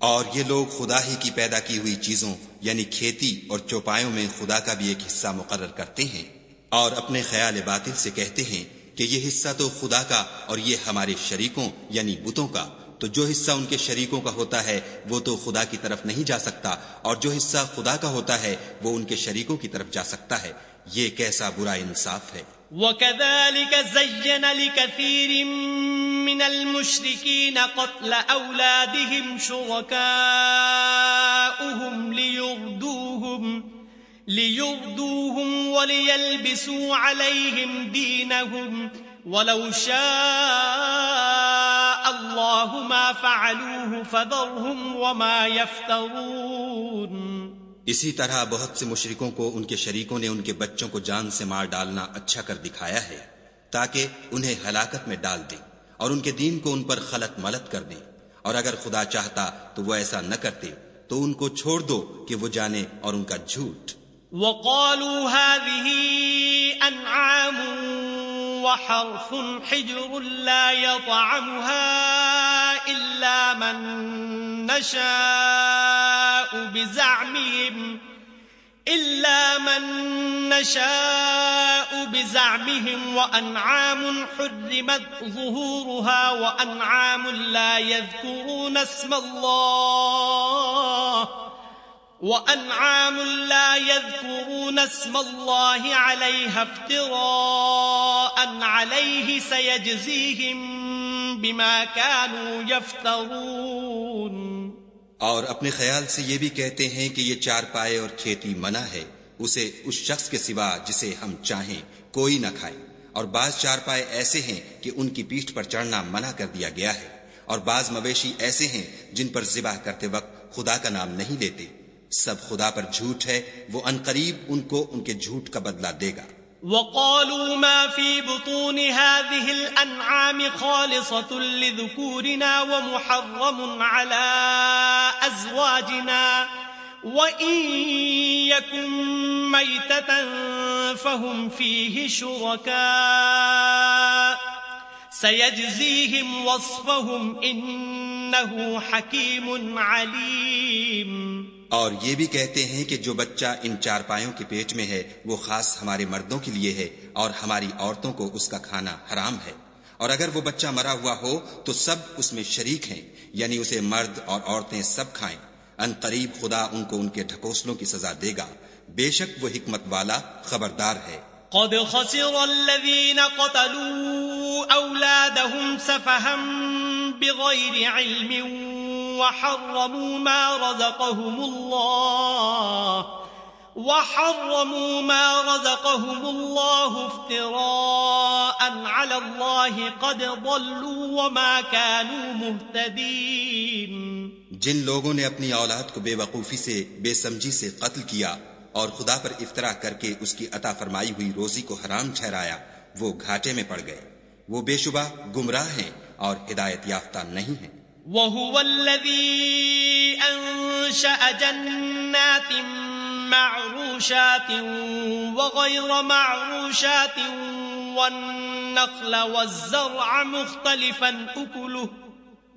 Speaker 2: اور یہ لوگ خدا ہی کی پیدا کی ہوئی چیزوں یعنی کھیتی اور چوپایوں میں خدا کا بھی ایک حصہ مقرر کرتے ہیں اور اپنے خیال باطل سے کہتے ہیں کہ یہ حصہ تو خدا کا اور یہ ہمارے شریکوں یعنی بتوں کا۔ تو جو حصہ ان کے شریکوں کا ہوتا ہے، وہ تو خدا کی طرف نہیں جا سکتا۔ اور جو حصہ خدا کا ہوتا ہے، وہ ان کے شریکوں کی طرف جا سکتا ہے۔ یہ کیسا برا انصاف ہے۔
Speaker 1: وَكَذَلِكَ زَيَّنَ لِكَثِيرٍ مِّنَ الْمُشْرِكِينَ قَتْلَ أَوْلَادِهِمْ شُرَكَاؤُهُمْ لِيُرْدُوهُمْ لِيُرْدُوهُمْ وَلِيَلْبِسُوا عَلَيْهِمْ دِينَهُمْ وَلَوْ شَاءَ الله ما فعلوه فذرهم وما يفترون۔
Speaker 2: اسی طرح بہت سے مشرکوں کو ان کے شریکوں نے ان کے بچوں کو جان سے مار ڈالنا اچھا کر دکھایا ہے، تاکہ انہیں ہلاکت میں ڈال دیں اور ان کے دین کو ان پر خلط ملت کر دیں۔ اور اگر خدا چاہتا تو وہ ایسا نہ کرتے، تو ان کو چھوڑ دو کہ وہ جانے اور ان کا جھوٹ۔
Speaker 1: وقالوا هذه انعام وحرف حجر لا يطعمها إلا من نشاء بزعمهم، إلا من نشاء بزعمهم وأنعام حرمت ظهورها وأنعام لا يذكرون اسم الله. وَأَنْعَامٌ لَا يَذْكُرُونَ اسْمَ اللَّهِ عَلَيْهَا افْتِرَاءً عَلَيْهِ سَيَجْزِيهِمْ بِمَا كَانُوا يَفْتَرُونَ۔
Speaker 2: اور اپنے خیال سے یہ بھی کہتے ہیں کہ یہ چار پائے اور کھیتی منع ہے۔ اسے اس شخص کے سوا جسے ہم چاہیں کوئی نہ کھائے۔ اور بعض چار پائے ایسے ہیں کہ ان کی پیٹھ پر چڑھنا منع کر دیا گیا ہے۔ اور بعض مویشی ایسے ہیں جن پر ذبح کرتے وقت خدا کا نام نہیں لیتے۔ سب خدا پر جھوٹ ہے، وہ ان قریب ان کو ان کے جھوٹ کا بدلہ دے گا۔
Speaker 1: وقالوا ما في بطون هذه الأنعام خالصة لذكورنا ومحرم على أزواجنا وإن يكن ميتة فهم فيه شركاء سيجزيهم وصفهم إنه حكيم عليم۔
Speaker 2: اور یہ بھی کہتے ہیں کہ جو بچہ ان چار پایوں کے پیٹ میں ہے، وہ خاص ہمارے مردوں کے لیے ہے اور ہماری عورتوں کو اس کا کھانا حرام ہے۔ اور اگر وہ بچہ مرا ہوا ہو، تو سب اس میں شریک ہیں یعنی اسے مرد اور عورتیں سب کھائیں۔ ان قریب خدا ان کو ان کے ڈھکوسلوں کی سزا دے گا۔ بے شک وہ حکمت والا خبردار ہے۔
Speaker 1: قد خسر الذين قتلوا أولادهم سفها بغير علم وحرموا ما رزقهم الله وحرموا ما رزقهم الله افتراء على الله قد ضلوا وما كانوا مهتدين
Speaker 2: جن لوگوں نے اپنی اولاد کو بے وقوفی سے، بے سمجھی سے قتل کیا اور خدا پر افطرا کر کے اس کی عطا فرمائی ہوئی روزی کو حرام ٹھہرایا، وہ گھاٹے میں پڑ گئے۔ وہ بے شبہ گمراہ ہیں اور ہدایت یافتہ نہیں ہیں۔
Speaker 1: وهو الذي أنشأ جنات معروشات وغير معروشات والنخل والزرع مختلفا أكله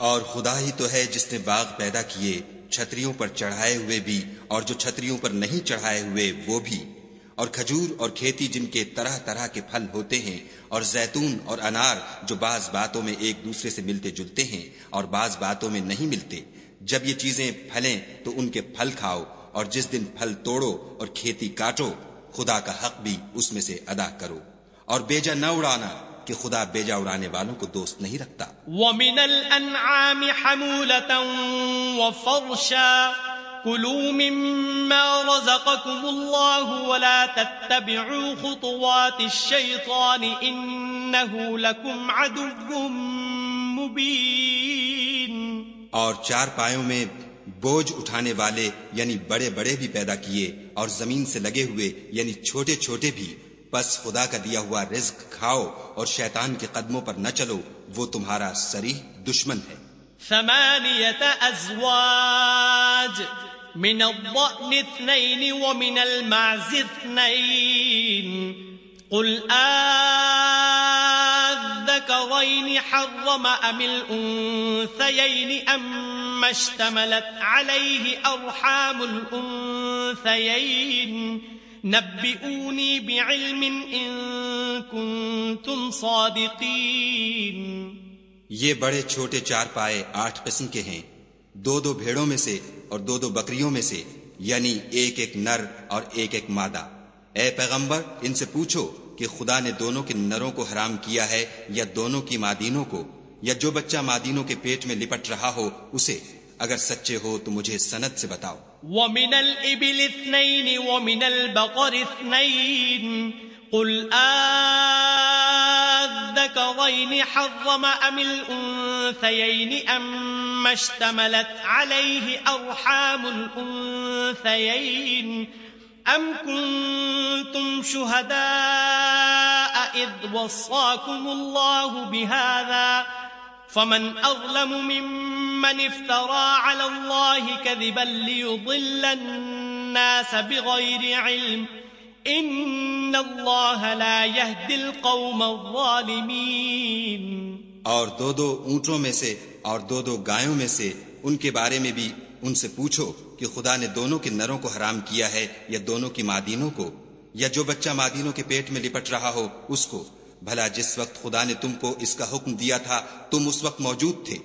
Speaker 2: اور خدا ہی تو ہے جس نے باغ پیدا کیے، چھتریوں پر چڑھائے ہوئے بھی، اور جو چھتریوں پر نہیں چڑھائے ہوئے، وہ بھی۔ اور کھجور اور کھیتی جن کے طرح طرح کے پھل ہوتے ہیں، اور زیتون اور انار جو بعض باتوں میں ایک دوسرے سے ملتے جلتے ہیں، اور بعض باتوں میں نہیں ملتے۔ جب یہ چیزیں پھلیں، تو ان کے پھل کھاؤ، اور جس دن پھل توڑو اور کھیتی کاٹو، خدا کا حق بھی اس میں سے ادا کرو۔ اور بیجا نہ اڑانا۔ کہ خدا بیجا اڑانے والوں کو دوست نہیں رکھتا۔
Speaker 1: ومن الانعام حمولة وفرشا۔ كلوا مما رزقكم الله ولا تتبعوا خطوات الشيطان إنه لكم عدو مبين۔
Speaker 2: اور چار پایوں میں بوجھ اٹھانے والے یعنی بڑے بڑے بھی پیدا کیے اور زمین سے لگے ہوئے یعنی چھوٹے چھوٹے بھی۔ بس خدا کا دیا ہوا رزق کھاؤ اور شیطان کے قدموں پر نہ چلو، وہ تمہارا سریح دشمن ہے۔
Speaker 1: ثمانیت ازواج، من الضأن اثنين ومن المعز اثنين قل آذكرين حرم أم الأنثيين أم اشتملت عليه أرحام الأنثيين نبئوني بعلم إن كنتم صادقين.
Speaker 2: یہ بڑے چھوٹے چار پائے آٹھ قسم کے ہیں۔ دو دو بھیڑوں میں سے اور دو دو بکریوں میں سے یعنی ایک ایک نر اور ایک ایک مادہ۔ اے پیغمبر، ان سے پوچھو کہ خدا نے دونوں کے نروں کو حرام کیا ہے یا دونوں کی مادینوں کو، یا جو بچہ مادینوں کے پیٹ میں لپٹ رہا ہو، اسے۔ اگر سچے ہو تو مجھے سند سے بتاؤ۔
Speaker 1: ومن الابل اثنين ومن البقر اثنين. قل آذكرين حرم ام الانثيين ام اشتملت عليه ارحام الانثيين ام كنتم شهداء اذ وصاكم الله بهذا فمن اظلم ممن افترى على الله كذبا ليضل الناس بغير علم ان الله لا يهدي القوم الظالمين
Speaker 2: اور دو دو اونٹوں میں سے اور دو دو گایوں میں سے ان کے بارے میں بھی ان سے پوچھو کہ خدا نے دونوں کے نروں کو حرام کیا ہے یا دونوں کی مادینوں کو یا جو بچہ مادینوں کے پیٹ میں لپٹ رہا ہو اس کو۔ بھلا جس وقت خدا نے تم کو اس کا حکم دیا تھا، تم اس وقت موجود تھے۔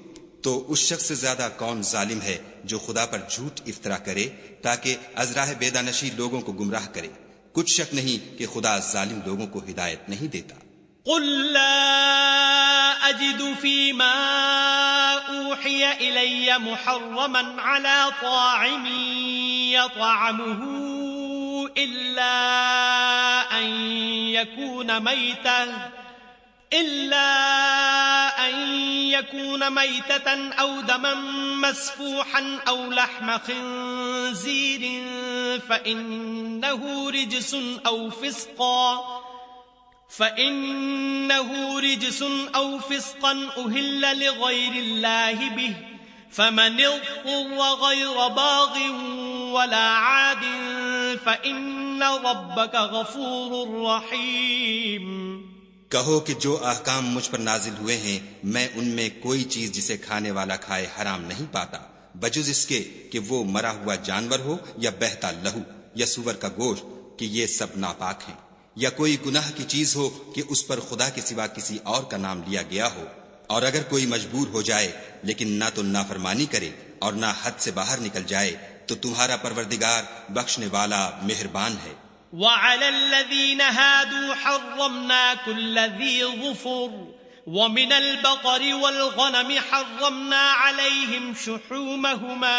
Speaker 2: تو اس شخص سے زیادہ کون ظالم ہے جو خدا پر جھوٹ افطرا کرے تاکہ ازراہ بیدانشی لوگوں کو گمراہ کرے؟ کچھ شک نہیں کہ خدا ظالم لوگوں کو ہدایت نہیں دیتا۔
Speaker 1: قل لا أجد فيما أوحي إلي محرما على طاعم يطعمه إلا أن يكون ميتا، إلا أن يكون ميتة أو دما مسفوحا أو لحم خنزير، فإنه رجس أو فسقا، فإنه رجس أو فسقا أهل لغير الله به. فمن اضطر غير باغ ولا عاد فإن ربك غفور رحيم.
Speaker 2: کہو کہ جو احکام مجھ پر نازل ہوئے ہیں، میں ان میں کوئی چیز جسے کھانے والا کھائے حرام نہیں پاتا، بجز اس کے کہ وہ مرا ہوا جانور ہو یا بہتا لہو یا سور کا گوشت، کہ یہ سب ناپاک ہیں، یا کوئی گناہ کی چیز ہو کہ اس پر خدا کے سوا کسی اور کا نام لیا گیا ہو۔ اور اگر کوئی مجبور ہو جائے، لیکن نہ تو نافرمانی کرے اور نہ حد سے باہر نکل جائے، تو تمہارا پروردگار بخشنے والا مہربان ہے۔
Speaker 1: وعلى الذين هادوا حرمنا كل ذي ظفر، ومن البقر والغنم حرمنا عليهم شحومهما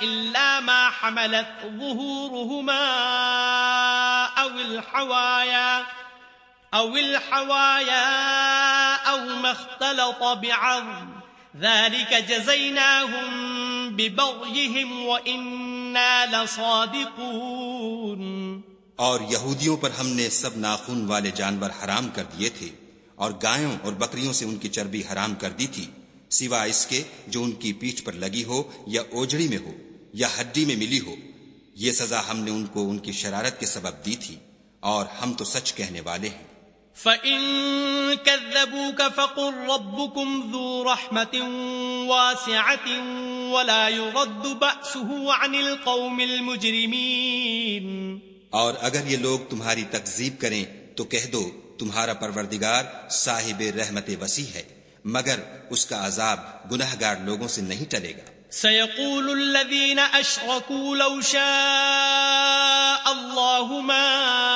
Speaker 1: إلا ما حملت ظهورهما أو الحوايا. أو الحوايا أو ما اختلط بعظم ذلك جزيناهم ببغيهم وإنا لصادقون
Speaker 2: اور یہودیوں پر ہم نے سب ناخون والے جانور حرام کر دیے تھے اور گایوں اور بکریوں سے ان کی چربی حرام کر دی تھی سوا اس کے جو ان کی پیٹھ پر لگی ہو یا اوجڑی میں ہو یا ہڈی میں ملی ہو۔ یہ سزا ہم نے ان کو ان کی شرارت کے سبب دی تھی اور ہم تو سچ کہنے والے ہیں۔
Speaker 1: فَإِن كَذَّبُوكَ فَقُلْ رَبُّكُمْ ذُو رَحْمَةٍ وَاسِعَةٍ وَلَا يُرَدُّ بَأْسُهُ عَنِ الْقَوْمِ الْمُجْرِمِينَ۔
Speaker 2: اور اگر یہ لوگ تمہاری تکذیب کریں تو کہہ دو تمہارا پروردگار صاحب رحمت وسیع ہے مگر اس کا عذاب گناہ گار لوگوں سے نہیں ٹلے گا۔
Speaker 1: سيقول الذين أشركوا لو شاء الله ما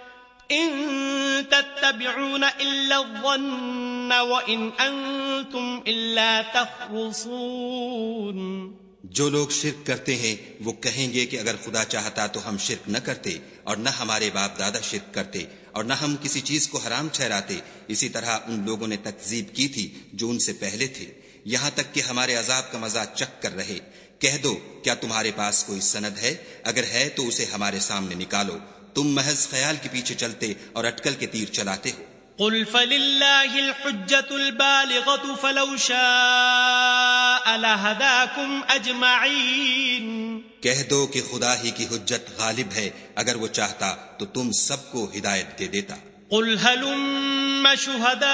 Speaker 1: ان تتبعون الا الظن وان انتم الا تخرصون.
Speaker 2: جو لوگ شرک کرتے ہیں، وہ کہیں گے کہ اگر خدا چاہتا تو ہم شرک نہ کرتے اور نہ ہمارے باپ دادا شرک کرتے اور نہ ہم کسی چیز کو حرام ٹھہراتے۔ اسی طرح ان لوگوں نے تکذیب کی تھی جو ان سے پہلے تھے۔ یہاں تک کہ ہمارے عذاب کا مزہ چک کر رہے۔ کہہ دو، کیا تمہارے پاس کوئی سند ہے؟ اگر ہے تو اسے ہمارے سامنے نکالو۔ تم محض خیال کے پیچھے چلتے اور اٹکل کے تیر چلاتے ہو۔
Speaker 1: قل فللہ الحجت البالغت فلو شاء لہداکم اجمعین۔
Speaker 2: کہہ دو کہ خدا ہی کی حجت غالب ہے اگر وہ چاہتا تو تم سب کو ہدایت دے دیتا۔
Speaker 1: قل هلم شهداءكم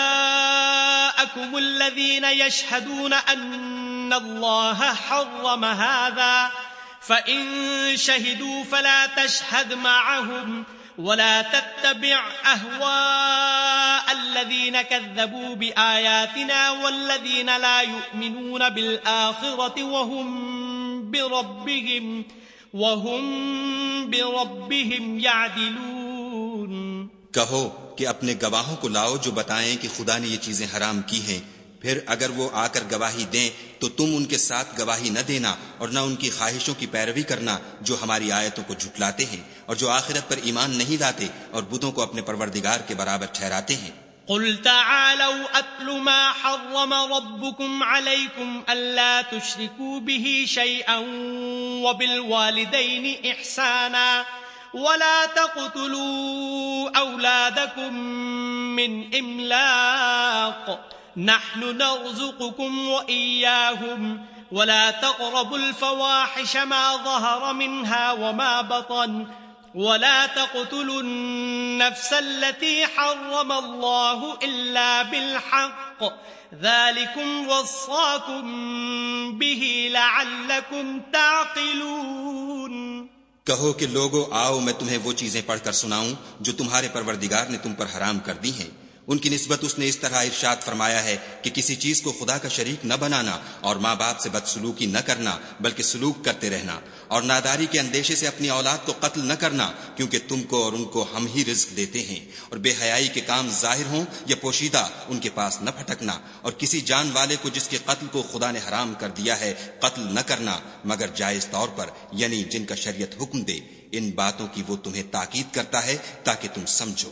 Speaker 1: الذين يشهدون أن الله حرم هذا؟ فَإِن شَهِدُوا فَلَا تَشْهَدْ مَعَهُمْ وَلَا تَتَّبِعْ أَهْوَاءَ الَّذِينَ كَذَّبُوا بِآيَاتِنَا وَالَّذِينَ لَا يُؤْمِنُونَ بِالْآخِرَةِ وَهُمْ بِرَبِّهِمْ وَهُمْ بِرَبِّهِمْ يَعْدِلُونَ
Speaker 2: کہو کہ اپنے گواہوں کو لاؤ جو بتائیں کہ خدا نے یہ چیزیں حرام کی ہیں۔ پھر اگر وہ آ کر گواہی دیں تو تم ان کے ساتھ گواہی نہ دینا اور نہ ان کی خواہشوں کی پیروی کرنا جو ہماری آیتوں کو جھٹلاتے ہیں اور جو آخرت پر ایمان نہیں لاتے اور بدھوں کو اپنے پروردگار کے برابر ٹھہراتے ہیں۔
Speaker 1: قل تعالوا اتل ما حرم ربكم عليكم الا تشركوا به شيئا وبالوالدين احسانا ولا تقتلوا اولادكم من املاق نحن نرزقكم وإياهم ولا تقربوا الفواحش ما ظهر منها وما بطن ولا تقتلوا النفس التي حرم الله إلا بالحق ذلكم وصاكم به لعلكم تعقلون
Speaker 2: کہو کہ لوگو، آؤ میں تمہیں وہ چیزیں پڑھ کر سناؤں جو تمہارے پروردگار نے تم پر حرام کر دی ہیں۔ ان کی نسبت اس نے اس طرح ارشاد فرمایا ہے کہ کسی چیز کو خدا کا شریک نہ بنانا اور ماں باپ سے بد سلوکی نہ کرنا، بلکہ سلوک کرتے رہنا اور ناداری کے اندیشے سے اپنی اولاد کو قتل نہ کرنا، کیونکہ تم کو اور ان کو ہم ہی رزق دیتے ہیں اور بے حیائی کے کام ظاہر ہوں یا پوشیدہ ان کے پاس نہ پھٹکنا اور کسی جان والے کو جس کے قتل کو خدا نے حرام کر دیا ہے قتل نہ کرنا، مگر جائز طور پر یعنی جن کا شریعت حکم دے، ان باتوں کی وہ تمہیں تاکید کرتا ہے تاکہ تم سمجھو۔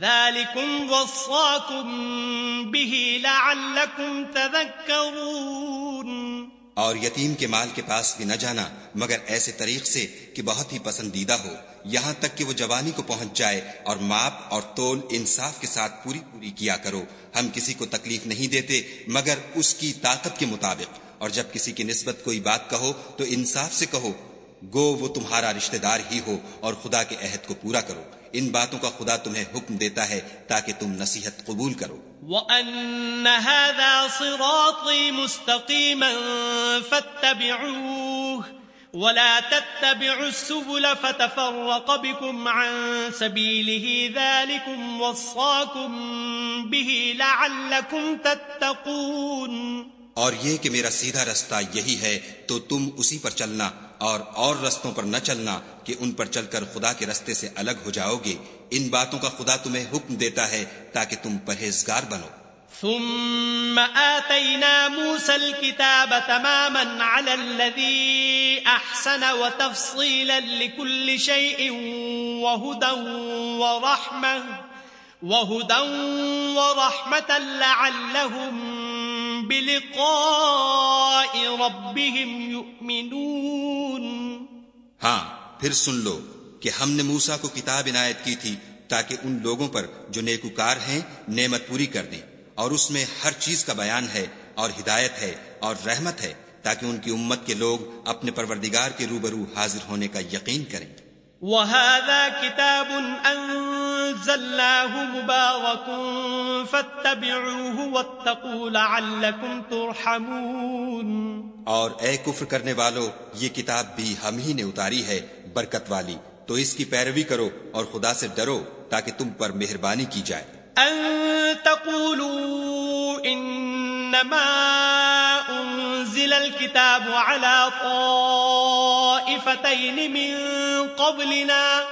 Speaker 1: ذلكم وصاكم به لعلكم تذكرون
Speaker 2: اور یتیم کے مال کے پاس بھی نہ جانا، مگر ایسے طریق سے کہ بہت ہی پسندیدہ ہو، یہاں تک کہ وہ جوانی کو پہنچ جائے اور ماپ اور تول انصاف کے ساتھ پوری پوری کیا کرو۔ ہم کسی کو تکلیف نہیں دیتے، مگر اس کی طاقت کے مطابق۔ اور جب کسی کی نسبت کوئی بات کہو تو انصاف سے کہو، گو وہ تمہارا رشتہ دار ہی ہو اور خدا کے عہد کو پورا کرو۔ ان باتوں کا خدا تمہیں حکم دیتا ہے تاکہ تم نصیحت قبول کرو۔
Speaker 1: وَأَنَّ هَذَا صِرَاطِي مُسْتَقِيمًا فَاتَّبِعُوهُ وَلَا تَتَّبِعُوا السُّبُلَ فَتَفَرَّقَ بِكُمْ عَن سَبِيلِهِ ذَلِكُمْ وَصَّاكُمْ بِهِ لَعَلَّكُمْ تَتَّقُونَ۔
Speaker 2: اور یہ کہ میرا سیدھا رستہ یہی ہے تو تم اسی پر چلنا۔ اور اور رستوں پر نہ چلنا کہ ان پر چل کر خدا کے رستے سے الگ ہو جاؤ گے۔ ان باتوں کا خدا تمہیں حکم دیتا ہے تاکہ تم پرہیزگار بنو۔
Speaker 1: ثم آتينا موسى الكتاب تماما على الذي أحسن وتفصيلا لكل شيء وهدى ورحمة وهدى ورحمة لعلهم بلقاء ربهم يؤمنون.
Speaker 2: ہاں پھر سن لو کہ ہم نے موسا کو کتاب عنایت کی تھی تاکہ ان لوگوں پر جو نیکوکار ہیں نعمت پوری کر دیں۔ اور اس میں ہر چیز کا بیان ہے اور ہدایت ہے اور رحمت ہے تاکہ ان کی امت کے لوگ اپنے پروردگار کے روبرو حاضر ہونے کا یقین کریں۔
Speaker 1: وَهَذَا كِتَابٌ أَنزَلْنَاهُ مُبَارَكٌ فَاتَّبِعُوهُ وَاتَّقُوا لَعَلَّكُمْ تُرْحَمُونَ.
Speaker 2: اور اے کفر کرنے والو یہ کتاب بھی ہم ہی نے اتاری ہے برکت والی۔ تو اس کی پیروی کرو اور خدا سے ڈرو تاکہ تم پر مہربانی کی جائے۔
Speaker 1: أن تقولوا إنما أنزل الكتاب على طائفتين من قبلنا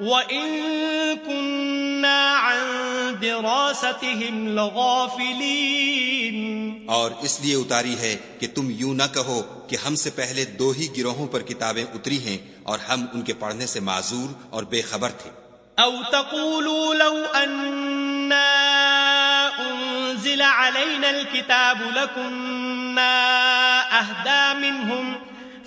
Speaker 1: وإن كنا عن دراستهم لغافلين۔
Speaker 2: اور اس لیے اتاری ہے کہ تم یوں نہ کہو کہ ہم سے پہلے دو ہی گروہوں پر کتابیں اتری ہیں اور ہم ان کے پڑھنے سے معذور اور بے خبر تھے۔
Speaker 1: او تقولوا لو ان أنزل علينا الكتاب لكنا أهدى منهم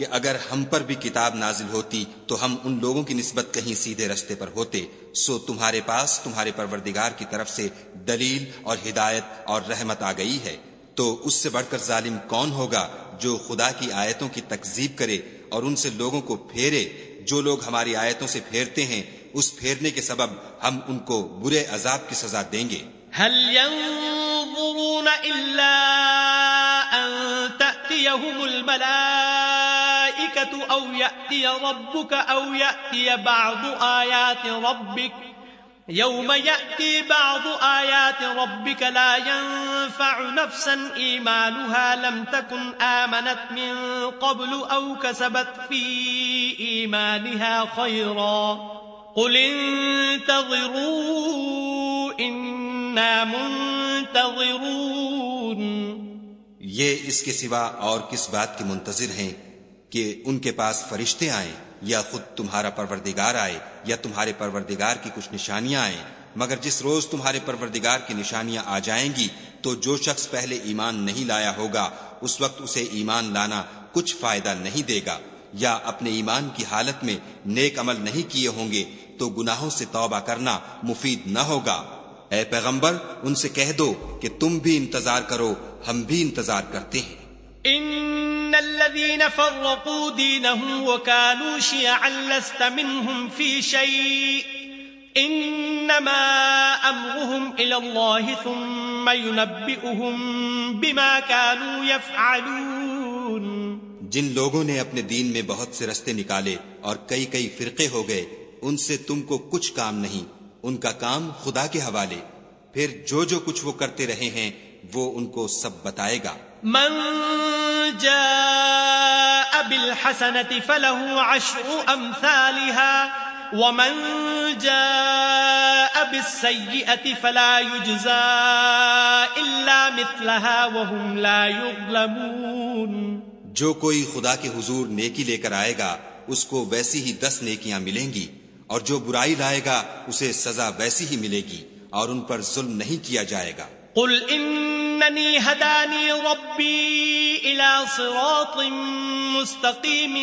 Speaker 2: کہ اگر ہم پر بھی کتاب نازل ہوتی تو ہم ان لوگوں کی نسبت کہیں سیدھے رستے پر ہوتے، سو تمہارے پاس، تمہارے پروردگار کی طرف سے دلیل اور ہدایت اور رحمت آ گئی ہے۔ تو اس سے بڑھ کر ظالم کون ہوگا جو خدا کی آیتوں کی تکذیب کرے اور ان سے لوگوں کو پھیرے؟ جو لوگ ہماری آیتوں سے پھیرتے ہیں، اس پھیرنے کے سبب ہم ان کو برے عذاب کی سزا دیں گے۔
Speaker 1: هل ينظرون إلا أن تأتيهم الملائكة أو يأتي ربك أو يأتي بعض آيات ربك. يوم يأتي بعض آيات ربك لا ينفع نفسا إيمانها لم تكن آمنت من قبل أو كسبت في إيمانها خيرا. قل انتظروا إن
Speaker 2: یہ اس کے سوا اور کس بات کے منتظر ہیں؟ کہ ان کے پاس فرشتے آئیں، یا خود تمہارا پروردگار آئے، یا تمہارے پروردگار کی کچھ نشانیاں آئیں۔ مگر جس روز تمہارے پروردگار کی نشانیاں آ جائیں گی، تو جو شخص پہلے ایمان نہیں لایا ہوگا، اس وقت اسے ایمان لانا کچھ فائدہ نہیں دے گا۔ یا اپنے ایمان کی حالت میں نیک عمل نہیں کیے ہوں گے، تو گناہوں سے توبہ کرنا مفید نہ ہوگا۔ اے پیغمبر، ان سے کہہ دو کہ تم بھی انتظار کرو، ہم بھی انتظار کرتے ہیں۔
Speaker 1: ان الذين فرقوا دينهم وكانوا شيعا لست منهم في شيء. انما امرهم الى الله ثم ينبئهم بما كانوا يفعلون.
Speaker 2: جن لوگوں نے اپنے دین میں بہت سے رستے نکالے اور کئی کئی فرقے ہو گئے ان سے تم کو کچھ کام نہیں ان کا کام خدا کے حوالے۔ پھر جو جو کچھ وہ کرتے رہے ہیں وہ ان کو سب بتائے گا۔
Speaker 1: من جاء بالحسنة فله عشر أمثالها، ومن جاء بالسيئة فلا يجزى إلا مثلها وهم لا يظلمون.
Speaker 2: جو کوئی خدا کے حضور نیکی لے کر آئے گا، اس کو ویسی ہی دس نیکیاں ملیں گی، اور جو برائی لائے گا، اسے سزا ویسی ہی ملے گی، اور ان پر ظلم نہیں کیا جائے گا۔
Speaker 1: قل اننی هدانی ربی الى صراط مستقیم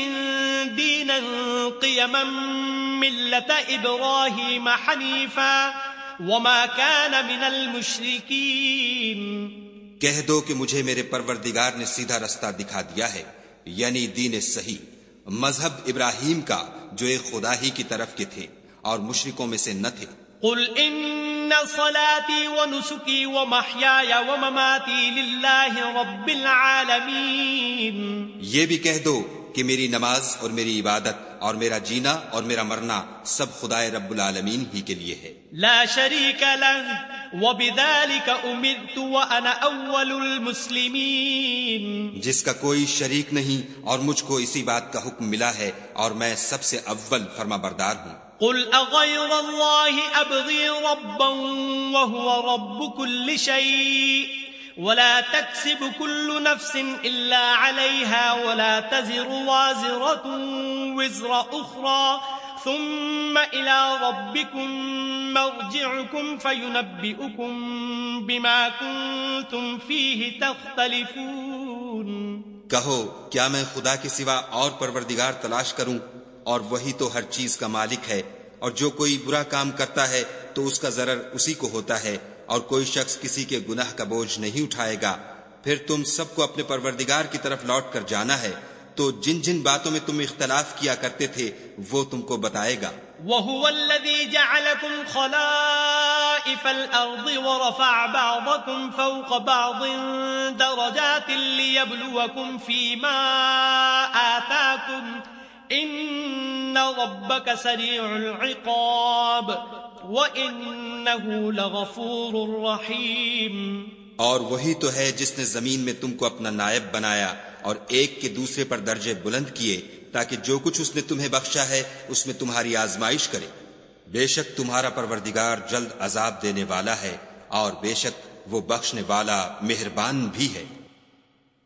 Speaker 1: دینا قیما ملت ابراہیم حنیفا وما كان من المشرکین
Speaker 2: کہہ دو کہ مجھے میرے پروردگار نے سیدھا رستہ دکھا دیا ہے یعنی دین صحیح مذہب ابراہیم کا جو ایک خدا ہی کی طرف کے تھے اور مشرکوں میں سے نہ تھے۔
Speaker 1: قل ان إن صلاتي ونسكي ومحياي ومماتي لله رب العالمين
Speaker 2: یہ بھی کہہ دو کہ میری نماز اور میری عبادت اور میرا جینا اور میرا مرنا سب خدائے رب العالمین ہی کے لیے ہے۔
Speaker 1: لا شريك له وبذلك أمرت وأنا أول المسلمين.
Speaker 2: جس کا کوئی شریک نہیں اور مجھ کو اسی بات کا حکم ملا ہے اور میں سب سے اول فرما بردار ہوں۔
Speaker 1: قل أغير الله أبغي ربا وهو رب كل شيء ولا تكسب كل نفس إلا عليها ولا تزر وازرة وزر أخرى ثم إلى ربكم مرجعكم فينبئكم بما كنتم فيه تختلفون
Speaker 2: کہو، کیا میں خدا کے سوا اور پروردگار تلاش کروں؟ اور وہی تو ہر چیز کا مالک ہے، اور جو کوئی برا کام کرتا ہے تو اس کا ضرر اسی کو ہوتا ہے، اور کوئی شخص کسی کے گناہ کا بوجھ نہیں اٹھائے گا۔ پھر تم سب کو اپنے پروردگار کی طرف لوٹ کر جانا ہے۔ تو جن جن باتوں میں تم اختلاف کیا کرتے تھے، وہ تم کو بتائے گا۔
Speaker 1: وَهُوَ وهو الذي جعلكم خلائف الأرض ورفع بعضكم فوق بعض درجات ليبلوكم فيما آتاكم إن ربك سريع العقاب وإنه لغفور رحيم۔
Speaker 2: اور وہی تو ہے جس نے زمین میں تم کو اپنا نائب بنایا اور ایک کے دوسرے پر درجے بلند کیے تاکہ جو کچھ اس نے تمہیں بخشا ہے اس میں تمہاری آزمائش کرے۔ بے شک تمہارا پروردگار جلد عذاب دینے والا ہے اور بے شک وہ بخشنے والا مہربان بھی ہے۔